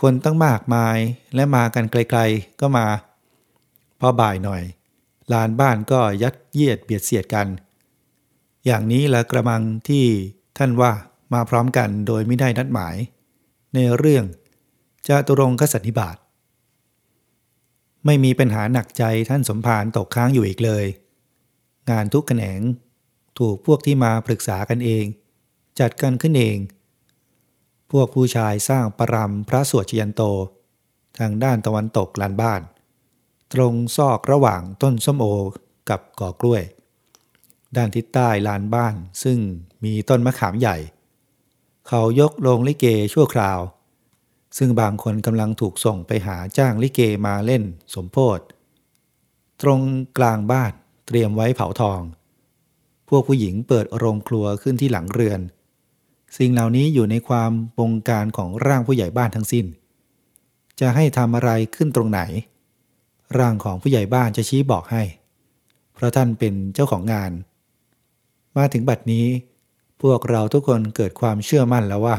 [SPEAKER 1] คนตั้งมากมายและมากันไกลๆก็มา พอบ่ายหน่อย ลานบ้านก็ยัดเยียดเบียดเสียดกัน อย่างนี้ละกระมังที่ท่านว่ามาพร้อมกันโดยไม่ได้นัดหมาย ในเรื่องจะตุรงคสันนิบาต ไม่มีปัญหาหนักใจท่านสมภารตกค้างอยู่อีกเลย งานทุกแขนง ถูกพวกที่มาปรึกษากันเอง จัดกันขึ้นเอง พวกผู้ชายสร้างปรำพระสวดชยันโต ทางด้านตะวันตกลานบ้าน ตรงซอกระหว่างต้นส้มโอกับกอกล้วย ด้านทิศใต้ลานบ้านซึ่งมีต้นมะขามใหญ่ เขายกโรงลิเกชั่วคราว ซึ่งบางคนกำลังถูกส่งไปหาจ้างลิเกมาเล่นสมโพธตรงกลางบ้านเตรียมไว้เผาทอง พวกผู้หญิงเปิดโรงครัวขึ้นที่หลังเรือน สิ่งเหล่านี้อยู่ในความบงการของร่างผู้ใหญ่บ้านทั้งสิ้น จะให้ทำอะไรขึ้นตรงไหน ร่างของผู้ใหญ่บ้านจะชี้บอกให้ เพราะท่านเป็นเจ้าของงาน มาถึงบัดนี้ พวกเราทุกคนเกิดความเชื่อมั่นแล้วว่า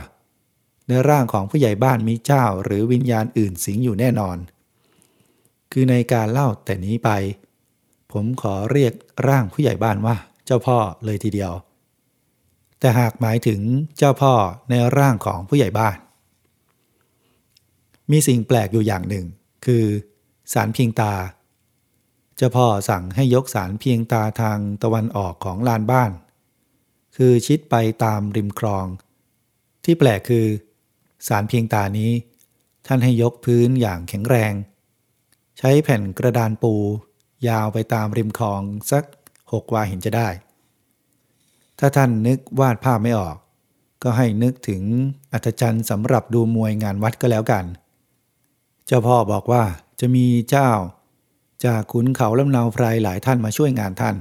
[SPEAKER 1] ในร่างของผู้ใหญ่บ้านมีเจ้าหรือวิญญาณอื่นสิงอยู่แน่นอน คือในการเล่าแต่นี้ไป ผมขอเรียกร่างผู้ใหญ่บ้านว่า เจ้าพ่อเลยทีเดียว แต่หากหมายถึงเจ้าพ่อในร่างของผู้ใหญ่บ้าน มีสิ่งแปลกอยู่อย่างหนึ่ง คือสารเพียงตา เจ้าพ่อสั่งให้ยกสารเพียงตาทางตะวันออกของลานบ้าน คือชิดไปตามริมคลอง ที่แปลกคือ สารเพียงตานี้ ท่านให้ยกพื้นอย่างแข็งแรง ใช้แผ่นกระดานปู ยาวไปตามริมคลองสักหกวาเห็นจะได้ ถ้าท่านนึกวาดภาพไม่ออก ก็ให้นึกถึงอัศจรรย์สำหรับดูมวยงานวัดก็แล้วกัน เจ้าพ่อบอกว่าจะมีเจ้า จากขุนเขาลำนาไพรหลายท่านมาช่วยงานท่าน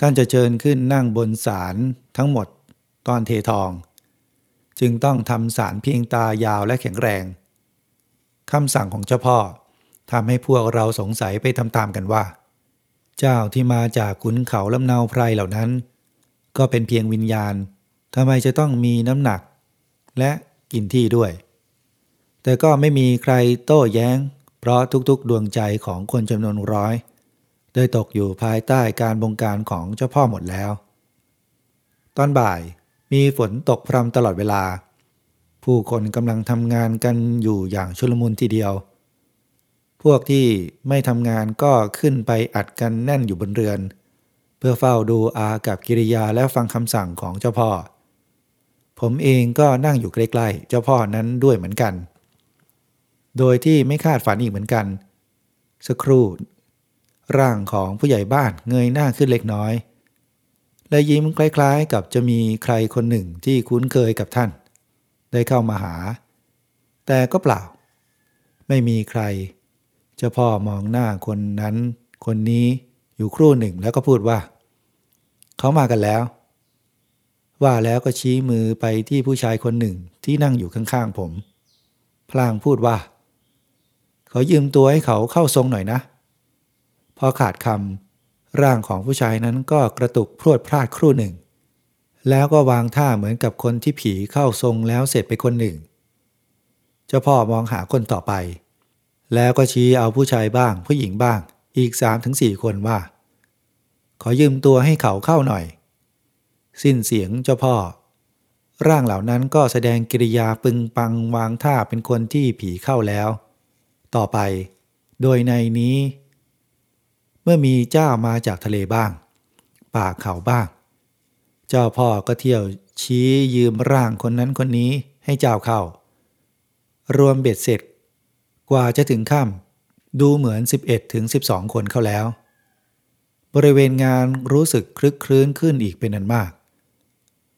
[SPEAKER 1] ท่านจะเชิญขึ้นนั่งบนศาลทั้งหมดตอนเททอง จึงต้องทำสารเพียงตายาวและแข็งแรงคำสั่งของเจ้าพ่อทำให้พวกเราสงสัยไปตามๆกันว่า เจ้าที่มาจากขุนเขาลำเนาไพรเหล่านั้น ก็เป็นเพียงวิญญาณทำไมจะต้องมีน้ำหนัก และกินที่ด้วย แต่ก็ไม่มีใครโต้แย้ง เพราะทุกๆดวงใจของคนจำนวนร้อย ได้ตกอยู่ภายใต้การบงการของเจ้าพ่อหมดแล้ว ตอนบ่าย มีฝนตกพรำตลอดเวลา ผู้คนกำลังทำงานกันอยู่อย่างชุลมุนทีเดียว พวกที่ไม่ทำงานก็ขึ้นไปอัดกันแน่นอยู่บนเรือน เพื่อเฝ้าดูอากับกิริยาและฟังคำสั่งของเจ้าพ่อ ผมเองก็นั่งอยู่ใกล้ๆ เจ้าพ่อนั้นด้วยเหมือนกัน โดยที่ไม่คาดฝันอีกเหมือนกัน สักครู่ ร่างของผู้ใหญ่บ้านเงยหน้าขึ้นเล็กน้อย และยิ้มคล้ายๆ กับจะมีใครคนหนึ่งที่คุ้นเคยกับท่าน ได้เข้ามาหา แต่ก็เปล่า ไม่มีใคร เจ้าพ่อมองหน้าคนนั้น คนนี้อยู่ครู่หนึ่งแล้วก็พูดว่า เขามากันแล้ว ว่าแล้วก็ชี้มือไปที่ผู้ชายคนหนึ่งที่นั่งอยู่ข้างๆผม พลางพูดว่า เขายืมตัวให้เขาเข้าทรงหน่อยนะ พอขาดคำ ร่างของผู้ชายนั้นก็กระตุกพรวดพลาดครู่หนึ่ง แล้วก็วางท่าเหมือนกับคนที่ผีเข้าทรงแล้วเสร็จไปคนหนึ่ง เจ้าพ่อมองหาคนต่อไป แล้วก็ชี้เอาผู้ชายบ้าง ผู้หญิงบ้าง อีกสามถึงสี่คนว่า ขอยืมตัวให้เขาเข้าหน่อย สิ้นเสียงเจ้าพ่อ ร่างเหล่านั้นก็แสดงกิริยาปึงปังวางท่าเป็นคนที่ผีเข้าแล้ว ต่อไป โดยในนี้ เมื่อมีเจ้ามาจากทะเลบ้าง ป่าเขาบ้าง เจ้าพ่อก็เที่ยวชี้ยืมร่างคนนั้นคนนี้ให้เจ้าเข้า รวมเบ็ดเสร็จ กว่าจะถึงค่ำดูเหมือน 11ถึง12 คนเข้าแล้ว บริเวณงานรู้สึกคลึกคลื้นขึ้นอีกเป็นอันมาก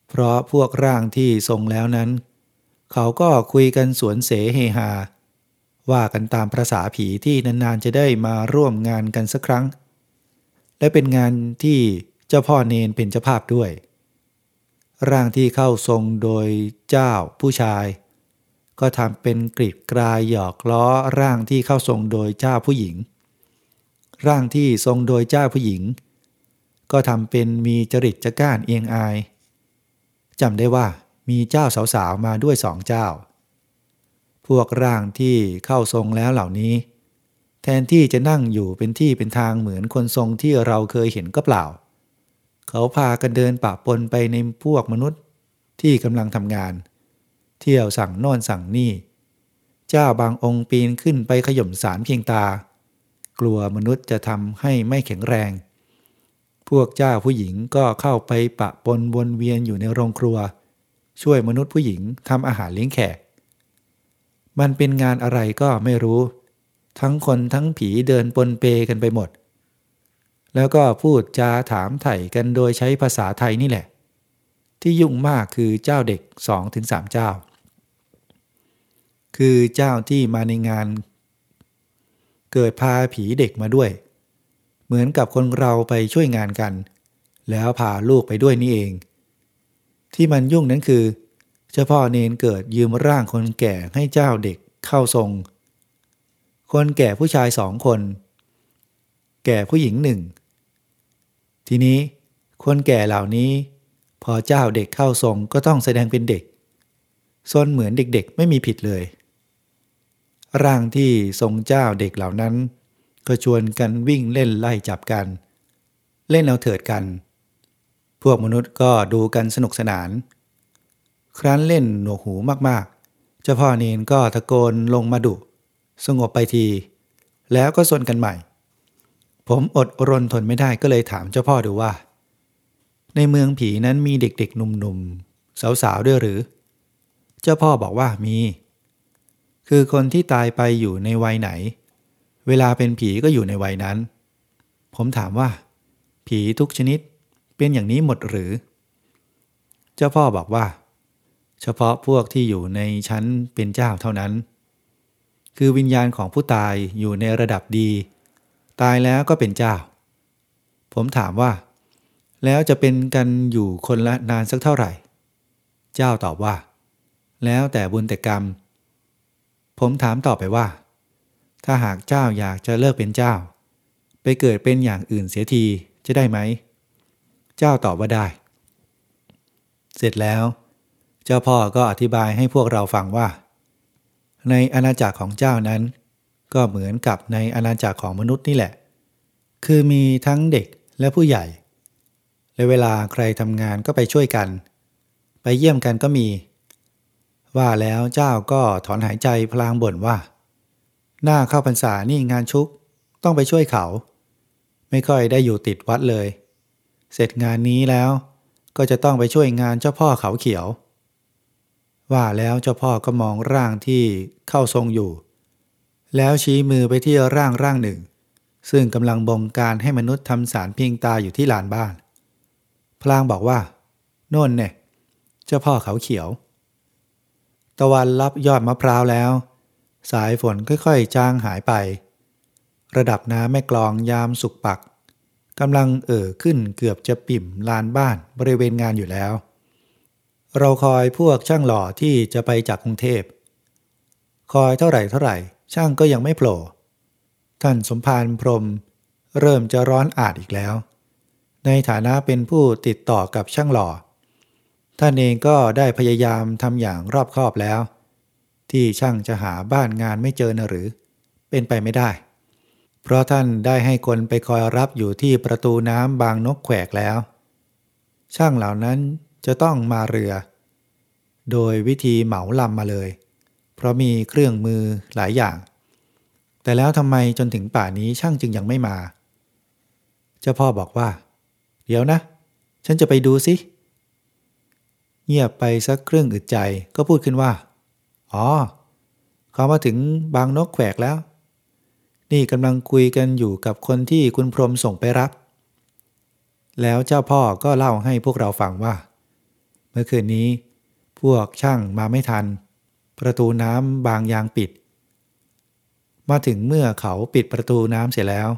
[SPEAKER 1] เพราะพวกร่างที่ทรงแล้วนั้น เขาก็คุยกันสวนเสเฮฮา ว่ากันตามภาษาผีที่นานๆจะได้มาร่วมงานกันสักครั้ง และเป็นงานที่เจ้าพ่อเนนเป็นเจ้าภาพด้วย ร่างที่เข้าทรงโดยเจ้าผู้ชาย ก็ทำเป็นกรีดกรายหยอกล้อร่างที่เข้าทรงโดยเจ้าผู้หญิง ร่างที่ทรงโดยเจ้าผู้หญิง ก็ทำเป็นมีจริตจะก้านเอียงอายจำได้ว่ามีเจ้าสาวๆมาด้วยสองเจ้า พวกร่างที่เข้าทรงแล้วเหล่านี้ แทนที่จะนั่งอยู่เป็นที่เป็นทางเหมือนคนทรงที่เราเคยเห็นก็เปล่า เขาพากันเดินปะปนไปในพวกมนุษย์ที่กำลังทำงาน เที่ยวสั่งโน่นสั่งนี่ เจ้าบางองค์ปีนขึ้นไปขย่มสารเพียงตา กลัวมนุษย์จะทำให้ไม่แข็งแรง พวกเจ้าผู้หญิงก็เข้าไปปะปนวนเวียนอยู่ในโรงครัว ช่วยมนุษย์ผู้หญิงทำอาหารเลี้ยงแขก มันเป็นงานอะไรก็ไม่รู้ ทั้งคนทั้งผีเดินปนเปกันไปหมด แล้วก็พูดจาถามไถ่กันโดยใช้ภาษาไทยนี่แหละ ที่ยุ่งมากคือเจ้าเด็กสองถึงสามเจ้า คือเจ้าที่มาในงาน เกิดพาผีเด็กมาด้วย เหมือนกับคนเราไปช่วยงานกัน แล้วพาลูกไปด้วยนี่เอง ที่มันยุ่งนั้นคือ จ้าพ่อเนนเกิดยืมร่างคนแก่ให้เจ้าเด็กเข้าทรง คนแก่ผู้ชายสองคน แก่ผู้หญิงหนึ่ง ทีนี้คนแก่เหล่านี้ พอเจ้าเด็กเข้าทรงก็ต้องแสดงเป็นเด็กซนเหมือนเด็กๆ ไม่มีผิดเลย ร่างที่ทรงเจ้าเด็กเหล่านั้น ก็ชวนกันวิ่งเล่นไล่จับกัน เล่นเอาเถิดกัน พวกมนุษย์ก็ดูกันสนุกสนาน ครั้นเล่นหนวกหูมากๆ เจ้าพ่อเนนก็ตะโกนลงมาดุ สงบไปที แล้วก็สนกันใหม่ ผมอดรนทนไม่ได้ก็เลยถามเจ้าพ่อดูว่า ในเมืองผีนั้นมีเด็กๆหนุ่มๆ สาวๆ ด้วยหรือ เจ้าพ่อบอกว่ามี คือคนที่ตายไปอยู่ในวัยไหน เวลาเป็นผีก็อยู่ในวัยนั้น ผมถามว่า ผีทุกชนิดเป็นอย่างนี้หมดหรือ เจ้าพ่อบอกว่า เฉพาะพวกที่อยู่ในชั้นเป็นเจ้าเท่านั้น คือวิญญาณของผู้ตายอยู่ในระดับดี ตายแล้วก็เป็นเจ้า ผมถามว่า แล้วจะเป็นกันอยู่คนละนานสักเท่าไหร่ เจ้าตอบว่า แล้วแต่บุญแต่กรรม ผมถามต่อไปว่า ถ้าหากเจ้าอยากจะเลิกเป็นเจ้า ไปเกิดเป็นอย่างอื่นเสียทีจะได้ไหม เจ้าตอบว่าได้ เสร็จแล้ว เจ้าพ่อก็อธิบายให้พวกเราฟังว่า ในอาณาจักรของเจ้านั้น ก็เหมือนกับในอาณาจักรของมนุษย์นี่แหละ คือมีทั้งเด็กและผู้ใหญ่ และเวลาใครทำงานก็ไปช่วยกัน ไปเยี่ยมกันก็มี ว่าแล้วเจ้าก็ถอนหายใจพลางบ่นว่า หน้าเข้าพรรษานี่งานชุกต้องไปช่วยเขา ไม่ค่อยได้อยู่ติดวัดเลย เสร็จงานนี้แล้วก็จะต้องไปช่วยงานเจ้าพ่อเขาเขียว ว่าแล้วเจ้าพ่อก็มองร่างที่เข้าทรงอยู่ แล้วชี้มือไปที่ร่างร่างหนึ่ง ซึ่งกำลังบงการให้มนุษย์ทำสารเพียงตาอยู่ที่ลานบ้าน พลางบอกว่า โน่นเนี่ย เจ้าพ่อเขาเขียว ตะวันรับยอดมะพร้าวแล้ว สายฝนค่อยๆจางหายไป ระดับน้ำแม่กลองยามสุกปักกำลังเอ่อขึ้นเกือบจะปิ่มลานบ้านบริเวณงานอยู่แล้ว เราคอยพวกช่างหล่อที่จะไปจากกรุงเทพ คอยเท่าไหร่เท่าไหร่ ช่างก็ยังไม่โผล่ ท่านสมภารพรม เริ่มจะร้อนอาดอีกแล้ว ในฐานะเป็นผู้ติดต่อกับช่างหล่อ ท่านเองก็ได้พยายามทำอย่างรอบคอบแล้ว ที่ช่างจะหาบ้านงานไม่เจอนะหรือ เป็นไปไม่ได้ เพราะท่านได้ให้คนไปคอยรับอยู่ที่ประตูน้ำบางนกแขวกแล้ว ช่างเหล่านั้น จะต้องมาเรือ โดยวิธีเหมาลำมาเลย เพราะมีเครื่องมือหลายอย่าง แต่แล้วทำไมจนถึงป่านี้ช่างจึงยังไม่มา เจ้าพ่อบอกว่า เดี๋ยวนะ ฉันจะไปดูสิ เงียบไปสักครึ่งอึดใจก็พูดขึ้นว่า อ๋อ เขามาถึงบางนกแขวกแล้ว นี่กำลังคุยกันอยู่กับคนที่คุณพรมส่งไปรับแล้วเจ้าพ่อก็เล่าให้พวกเราฟังว่า มื่อคืนนี้ พวกช่างมาไม่ทัน ประตูน้ำบางยางปิด มาถึงเมื่อเขาปิดประตูน้ำเสร็จแล้ว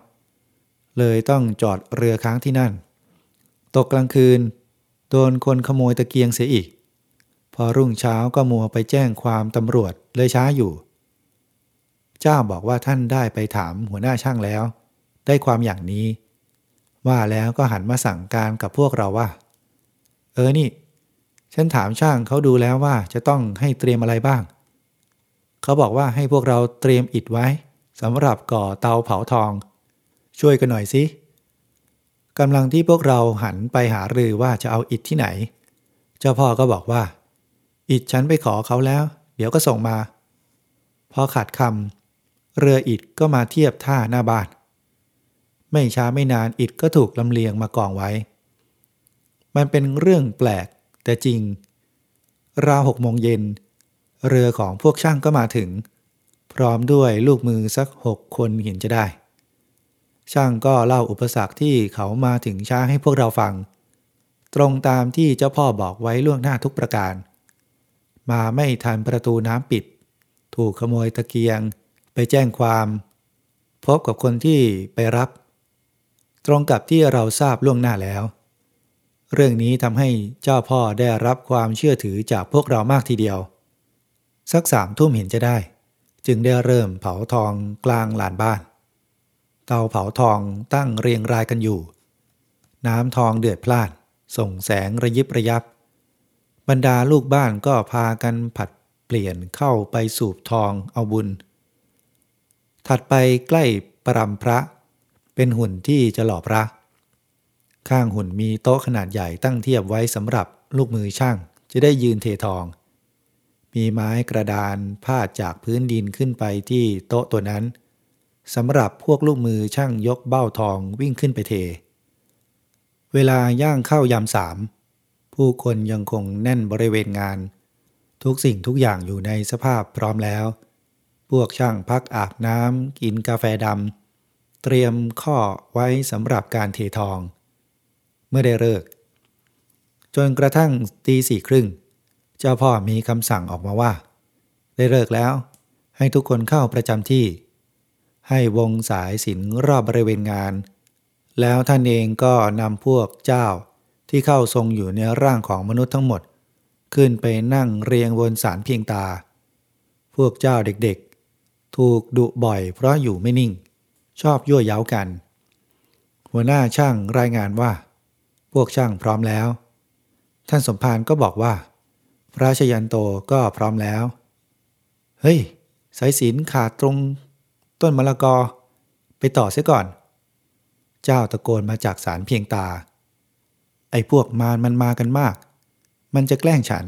[SPEAKER 1] เลยต้องจอดเรือค้างที่นั่น ตกกลางคืน โดนคนขโมยตะเกียงเสียอีก พอรุ่งเช้าก็มัวไปแจ้งความตำรวจเลยช้าอยู่ เจ้าบอกว่าท่านได้ไปถามหัวหน้าช่างแล้ว ได้ความอย่างนี้ ว่าแล้วก็หันมาสั่งการกับพวกเราว่า เออนี่ ฉันถามช่างเขาดูแล้วว่าจะต้องให้เตรียมอะไรบ้าง เขาบอกว่าให้พวกเราเตรียมอิฐไว้สำหรับก่อเตาเผาทอง ช่วยกันหน่อยสิกำลังที่พวกเราหันไปหารือว่าจะเอาอิฐที่ไหน เจ้าพ่อก็บอกว่า อิฐฉันไปขอเขาแล้ว เดี๋ยวก็ส่งมา พอขาดคำเรืออิฐก็มาเทียบท่าหน้าบ้าน ไม่ช้าไม่นานอิฐก็ถูกลำเลียงมากองไว้ มันเป็นเรื่องแปลก แต่จริง ราวหกโมงเย็น เรือของพวกช่างก็มาถึง พร้อมด้วยลูกมือสักหกคนเห็นจะได้ ช่างก็เล่าอุปสรรคที่เขามาถึงช้าให้พวกเราฟัง ตรงตามที่เจ้าพ่อบอกไว้ล่วงหน้าทุกประการ มาไม่ทันประตูน้ำปิด ถูกขโมยตะเกียง ไปแจ้งความ พบกับคนที่ไปรับ ตรงกับที่เราทราบล่วงหน้าแล้ว เรื่องนี้ทำให้เจ้าพ่อได้รับความเชื่อถือจากพวกเรามากทีเดียว สักสามทุ่มเห็นจะได้ จึงได้เริ่มเผาทองกลางลานบ้าน เตาเผาทองตั้งเรียงรายกันอยู่ น้ำทองเดือดพล่าน ส่งแสงระยิบระยับ บรรดาลูกบ้านก็พากันผัดเปลี่ยนเข้าไปสูบทองเอาบุญ ถัดไปใกล้ปรำพระ เป็นหุ่นที่จะหล่อพระ ข้างหุ่นมีโต๊ะขนาดใหญ่ตั้งเทียบไว้สำหรับลูกมือช่าง จะได้ยืนเททอง มีไม้กระดานพาดจากพื้นดินขึ้นไปที่โต๊ะตัวนั้นสำหรับพวกลูกมือช่างยกเบ้าทองวิ่งขึ้นไปเท เวลาย่างเข้ายามสาม ผู้คนยังคงแน่นบริเวณงาน ทุกสิ่งทุกอย่างอยู่ในสภาพพร้อมแล้ว พวกช่างพักอาบน้ำกินกาแฟดำเตรียมข้อไว้สำหรับการเททอง เมื่อได้เลิก จนกระทั่งตีสี่ครึ่ง เจ้าพ่อมีคำสั่งออกมาว่า ได้เลิกแล้ว ให้ทุกคนเข้าประจำที่ ให้วงสายสินรอบบริเวณงาน แล้วท่านเองก็นำพวกเจ้าที่เข้าทรงอยู่ในร่างของมนุษย์ทั้งหมด ขึ้นไปนั่งเรียงบนสารเพียงตา พวกเจ้าเด็กๆ ถูกดุบ่อยเพราะอยู่ไม่นิ่ง ชอบยั่วเย้ากัน หัวหน้าช่างรายงานว่า วกช่างพร้อมแล้ว ท่านสมภารก็บอกว่า พระชยันโตก็พร้อมแล้ว เฮ้ย สายสินขาดตรง ต้นมะละกอ ไปต่อเสียก่อน เจ้าตะโกนมาจากสารเพียงตา ไอ้พวกมารมันมากันมาก มันจะแกล้งฉัน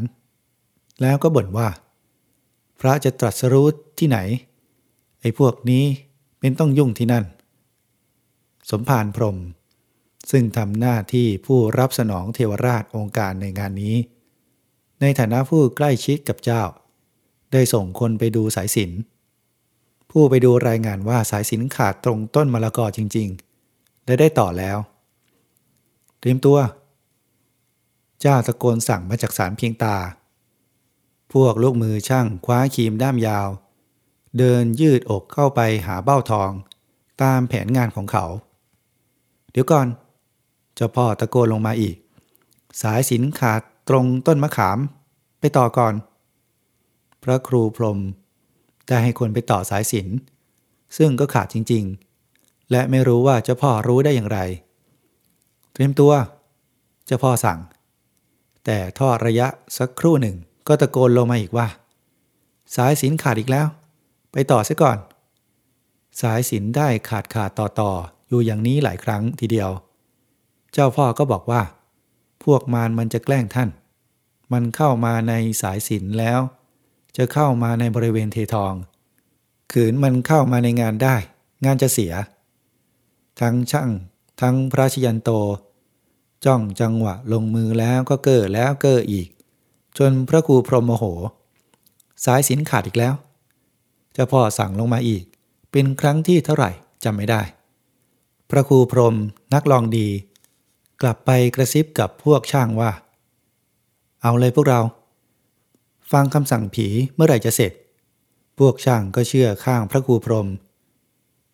[SPEAKER 1] แล้วก็บ่นว่า พระจะตรัสรู้ที่ไหน ไอ้พวกนี้เป็นต้องยุ่งที่นั่น สมภารพรม ซึ่งทำหน้าที่ผู้รับสนองเทวราชองค์การในงานนี้ ในฐานะผู้ใกล้ชิดกับเจ้า ได้ส่งคนไปดูสายสินผู้ไปดูรายงานว่าสายสินขาดตรงต้นมะละกอจริงๆ และได้ต่อแล้ว เตรียมตัว เจ้าตะโกนสั่งมาจากสารเพียงตา พวกลูกมือช่างคว้าครีมด้ามยาว เดินยืดอกเข้าไปหาเบ้าทอง ตามแผนงานของเขา เดี๋ยวก่อนเจ้าพ่อตะโกนลงมาอีก สายสินขาดตรงต้นมะขาม ไปต่อก่อน พระครูพรหมได้ให้คนไปต่อสายสินซึ่งก็ขาดจริงๆ และไม่รู้ว่าเจ้าพ่อรู้ได้อย่างไร เตรียมตัว เจ้าพ่อสั่ง แต่ทอดระยะสักครู่หนึ่งก็ตะโกนลงมาอีกว่า สายสินขาดอีกแล้ว ไปต่อซะก่อน สายสินได้ขาดขาดต่อต่ออยู่อย่างนี้หลายครั้งทีเดียว เจ้าพ่อก็บอกว่า พวกมารมันจะแกล้งท่าน มันเข้ามาในสายสินแล้ว จะเข้ามาในบริเวณเททอง ขืนมันเข้ามาในงานได้ งานจะเสีย ทั้งช่างทั้งพระชยันโต จ้องจังหวะลงมือแล้วก็เก้อแล้วเก้ออีก จนพระครูพรหมโมโห สายสินขาดอีกแล้วเจ้าพ่อสั่งลงมาอีก เป็นครั้งที่เท่าไหร่จำไม่ได้ พระครูพรหมนักลองดี กลับไปกระซิบกับพวกช่างว่า เอาเลยพวกเรา ฟังคำสั่งผีเมื่อไหร่จะเสร็จ พวกช่างก็เชื่อข้างพระครูพรหม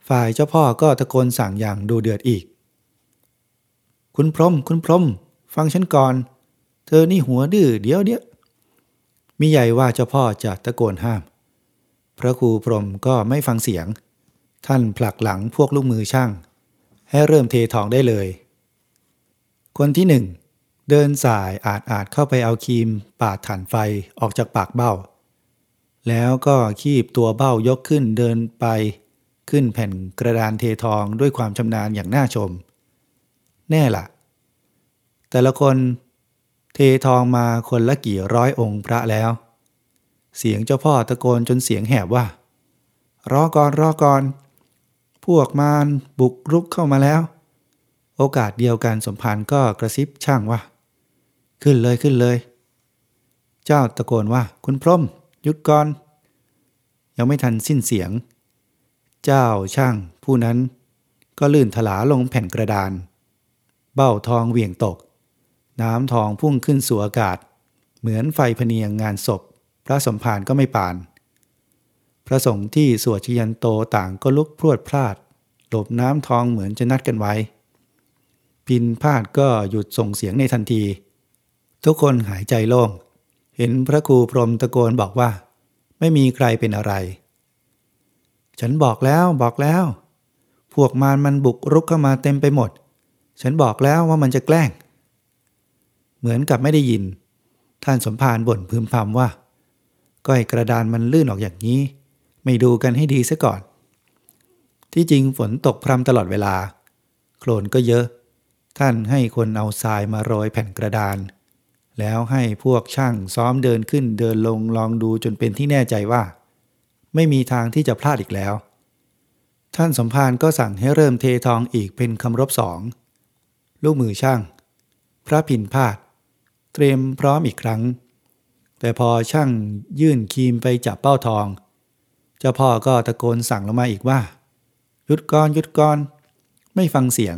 [SPEAKER 1] ฝ่ายเจ้าพ่อก็ตะโกนสั่งอย่างดูเดือดอีก คุณพรมคุณพรม ฟังฉันก่อน เธอนี่หัวดื้อเดี๋ยวเดี๋ยวมีใหญ่ว่าเจ้าพ่อจะตะโกนห้าม พระครูพรมก็ไม่ฟังเสียง ท่านผลักหลังพวกลูกมือช่าง ให้เริ่มเททองได้เลย คนที่หนึ่งเดินสายอาจอาจเข้าไปเอาครีมปาดถ่านไฟออกจากปากเบ้า แล้วก็คีบตัวเบ้ายกขึ้นเดินไปขึ้นแผ่นกระดานเททองด้วยความชำนาญอย่างน่าชม แน่ละ่ะ แต่ละคนเททองมาคนละกี่ร้อยองค์พระแล้ว เสียงเจ้าพ่อตะโกนจนเสียงแหบว่า รอก่อนรอก่อน พวกมารบุกรุกเข้ามาแล้ว โอกาสเดียวกันสมภารก็กระซิบช่างว่า ขึ้นเลยขึ้นเลย เจ้าตะโกนว่าคุณพรมหยุดก่อน ยังไม่ทันสิ้นเสียง เจ้าช่างผู้นั้นก็ลื่นถลาลงแผ่นกระดาน เบ้าทองเหวี่ยงตก น้ำทองพุ่งขึ้นสู่อากาศ เหมือนไฟพเนียงงานศพ พระสมภารก็ไม่ปาน พระสงฆ์ที่สวดชยันโตต่างก็ลุกพรวดพลาดหลบน้ำทองเหมือนจะนัดกันไว้ พินพาดก็หยุดส่งเสียงในทันที ทุกคนหายใจโล่ง เห็นพระครูพรมตะโกนบอกว่า ไม่มีใครเป็นอะไร ฉันบอกแล้วบอกแล้ว พวกมารมันบุกรุกเข้ามาเต็มไปหมด ฉันบอกแล้วว่ามันจะแกล้ง เหมือนกับไม่ได้ยิน ท่านสมภารบ่นพึมพำว่า ก้อยกระดานมันลื่นออกอย่างนี้ ไม่ดูกันให้ดีซะก่อน ที่จริงฝนตกพรำตลอดเวลา โคลนก็เยอะ ท่านให้คนเอาทรายมาโรยแผ่นกระดาน แล้วให้พวกช่างซ้อมเดินขึ้นเดินลงลองดูจนเป็นที่แน่ใจว่า ไม่มีทางที่จะพลาดอีกแล้ว ท่านสมภารก็สั่งให้เริ่มเททองอีกเป็นคำรบสองลูกมือช่าง พระพินพาดเตรียมพร้อมอีกครั้ง แต่พอช่างยื่นคีมไปจับเป้าทอง เจ้าพ่อก็ตะโกนสั่งลงมาอีกว่าหยุดก่อนหยุดก่อน ไม่ฟังเสียง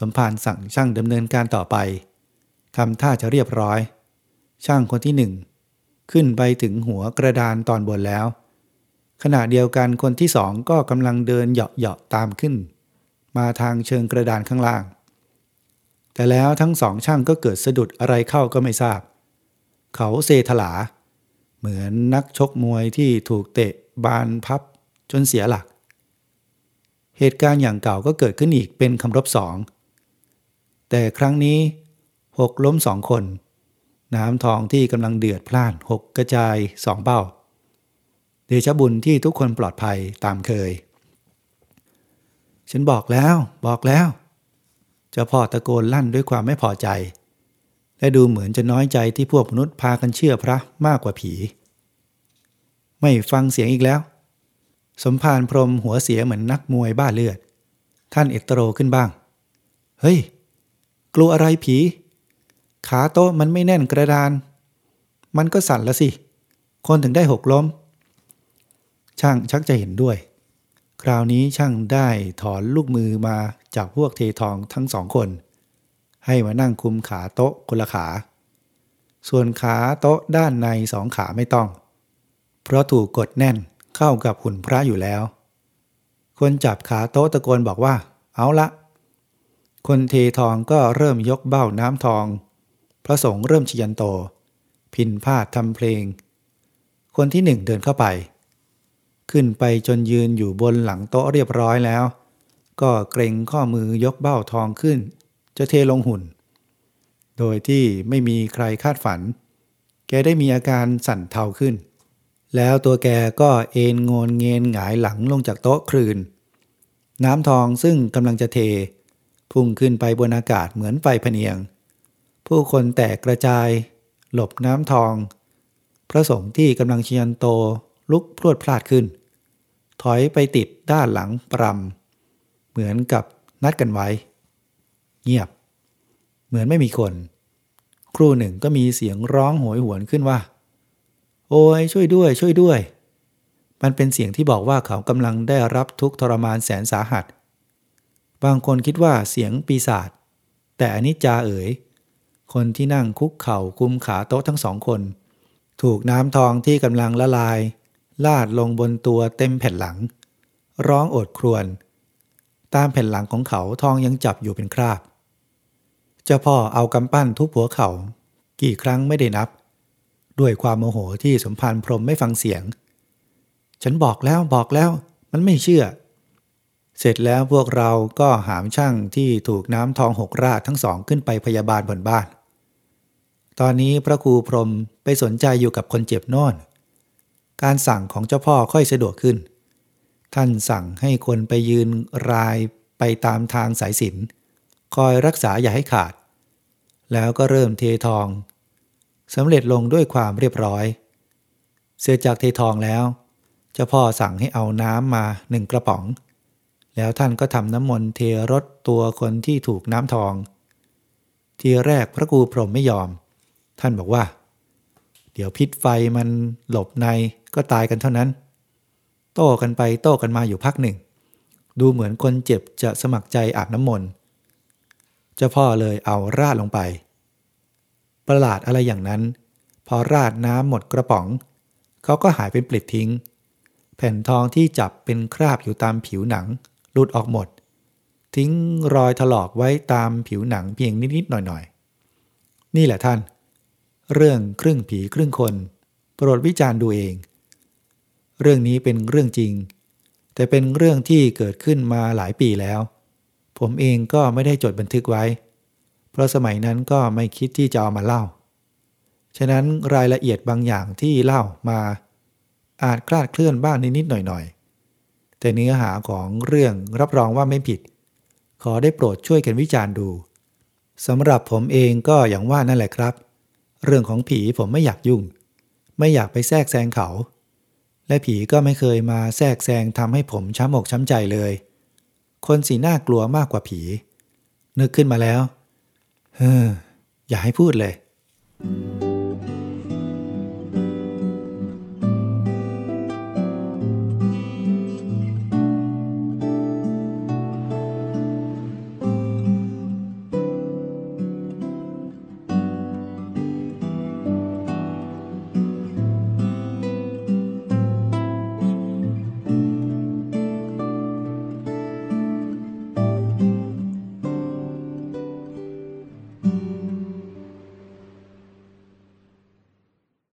[SPEAKER 1] สมภารสั่งช่างดำเนินการต่อไปทำท่าจะเรียบร้อย ช่างคนที่หนึ่งขึ้นไปถึงหัวกระดานตอนบนแล้ว ขณะเดียวกันคนที่สองก็กำลังเดินเหาะๆตามขึ้น มาทางเชิงกระดานข้างล่าง แต่แล้วทั้งสองช่างก็เกิดสะดุดอะไรเข้าก็ไม่ทราบ เขาเซถลา เหมือนนักชกมวยที่ถูกเตะบานพับจนเสียหลัก เหตุการณ์อย่างเก่าก็เกิดขึ้นอีกเป็นคำรบสอง แต่ครั้งนี้หกล้มสองคน น้ำทองที่กำลังเดือดพล่านหกกระจายสองเป้า เดชบุญที่ทุกคนปลอดภัยตามเคย ฉันบอกแล้วบอกแล้ว เจ้าพ่อตะโกนลั่นด้วยความไม่พอใจ และดูเหมือนจะน้อยใจที่พวกมนุษย์พากันเชื่อพระมากกว่าผี ไม่ฟังเสียงอีกแล้ว สมภารพรมหัวเสียเหมือนนักมวยบ้าเลือด ท่านเอกตโรขึ้นบ้าง เฮ้ย กลัวอะไรผี ขาโต๊ะมันไม่แน่นกระดาน มันก็สั่นละสิ คนถึงได้หกล้ม ช่างชักจะเห็นด้วย คราวนี้ช่างได้ถอนลูกมือมาจากพวกเททองทั้งสองคน ให้มานั่งคุมขาโต๊ะคนละขา ส่วนขาโต๊ะด้านในสองขาไม่ต้อง เพราะถูกกดแน่นเข้ากับหุ่นพระอยู่แล้ว คนจับขาโต๊ะตะโกนบอกว่า เอาละ คนเททองก็เริ่มยกเบ้าน้ำทอง พระสงฆ์เริ่มชยันโต พินพาดทำเพลง คนที่หนึ่งเดินเข้าไป ขึ้นไปจนยืนอยู่บนหลังโต๊ะเรียบร้อยแล้ว ก็เกรงข้อมือยกเบ้าทองขึ้น จะเทลงหุ่น โดยที่ไม่มีใครคาดฝัน แกได้มีอาการสั่นเทาขึ้น แล้วตัวแกก็เอนงนเงนหงายหลังลงจากโต๊ะคลืน น้ำทองซึ่งกำลังจะเท พุ่งขึ้นไปบนอากาศเหมือนไฟพเนียง ผู้คนแตกกระจาย หลบน้ำทอง พระสงฆ์ที่กำลังเชียนโตลุกพรวดพลาดขึ้น ถอยไปติดด้านหลังปรำเหมือนกับนัดกันไว้ เงียบ เหมือนไม่มีคน ครู่หนึ่งก็มีเสียงร้องโหยหวนขึ้นว่า โอ้ยช่วยด้วย ช่วยด้วย มันเป็นเสียงที่บอกว่าเขากำลังได้รับทุกทรมานแสนสาหัส บางคนคิดว่าเสียงปีศาจแต่อันนี้จาเอ๋ย คนที่นั่งคุกเข่าคุมขาโต๊ะทั้งสองคน ถูกน้ำทองที่กำลังละลาย ลาดลงบนตัวเต็มแผ่นหลัง ร้องโอดครวญตามแผ่นหลังของเขาทองยังจับอยู่เป็นคราบ เจ้าพ่อเอากำปั้นทุบหัวเขา กี่ครั้งไม่ได้นับ ด้วยความโมโหที่สมภารพรมไม่ฟังเสียง ฉันบอกแล้วบอกแล้ว มันไม่เชื่อ เสร็จแล้วพวกเราก็หามช่างที่ถูกน้ำทองหกราดทั้งสองขึ้นไปพยาบาลบนบ้าน ตอนนี้พระครูพรหมไปสนใจอยู่กับคนเจ็บนอน การสั่งของเจ้าพ่อค่อยสะดวกขึ้น ท่านสั่งให้คนไปยืนรายไปตามทางสายสินคอยรักษาอย่าให้ขาด แล้วก็เริ่มเททองสำเร็จลงด้วยความเรียบร้อย เสียจากเททองแล้ว เจ้าพ่อสั่งให้เอาน้ำมาหนึ่งกระป๋อง แล้วท่านก็ทำน้ำมนต์เทรดตัวคนที่ถูกน้ำทอง ทีแรกพระครูพรหมไม่ยอม ท่านบอกว่า เดี๋ยวพิษไฟมันหลบในก็ตายกันเท่านั้น โต้กันไปโต้กันมาอยู่พักหนึ่ง ดูเหมือนคนเจ็บจะสมัครใจอาบน้ำมนต์เจ้าพ่อเลยเอาราดลงไป ประหลาดอะไรอย่างนั้น พอราดน้ำหมดกระป๋อง เขาก็หายเป็นปลิดทิ้ง แผ่นทองที่จับเป็นคราบอยู่ตามผิวหนัง หลุดออกหมด ทิ้งรอยถลอกไว้ตามผิวหนังเพียงนิดๆหน่อยๆ นี่แหละท่าน เรื่องครึ่งผีครึ่งคน โปรดวิจารณ์ดูเอง เรื่องนี้เป็นเรื่องจริง แต่เป็นเรื่องที่เกิดขึ้นมาหลายปีแล้ว ผมเองก็ไม่ได้จดบันทึกไว้ เพราะสมัยนั้นก็ไม่คิดที่จะเอามาเล่า ฉะนั้นรายละเอียดบางอย่างที่เล่ามาอาจคลาดเคลื่อนบ้างนิดๆหน่อยๆ แต่เนื้อหาของเรื่องรับรองว่าไม่ผิด ขอได้โปรดช่วยกันวิจารณ์ดูสำหรับผมเองก็อย่างว่านั่นแหละครับ เรื่องของผีผมไม่อยากยุ่ง ไม่อยากไปแทรกแซงเขา และผีก็ไม่เคยมาแทรกแซงทำให้ผมช้ำอกช้ำใจเลย คนสีหน้ากลัวมากกว่าผี นึกขึ้นมาแล้วเฮ้ออย่าให้พูดเลย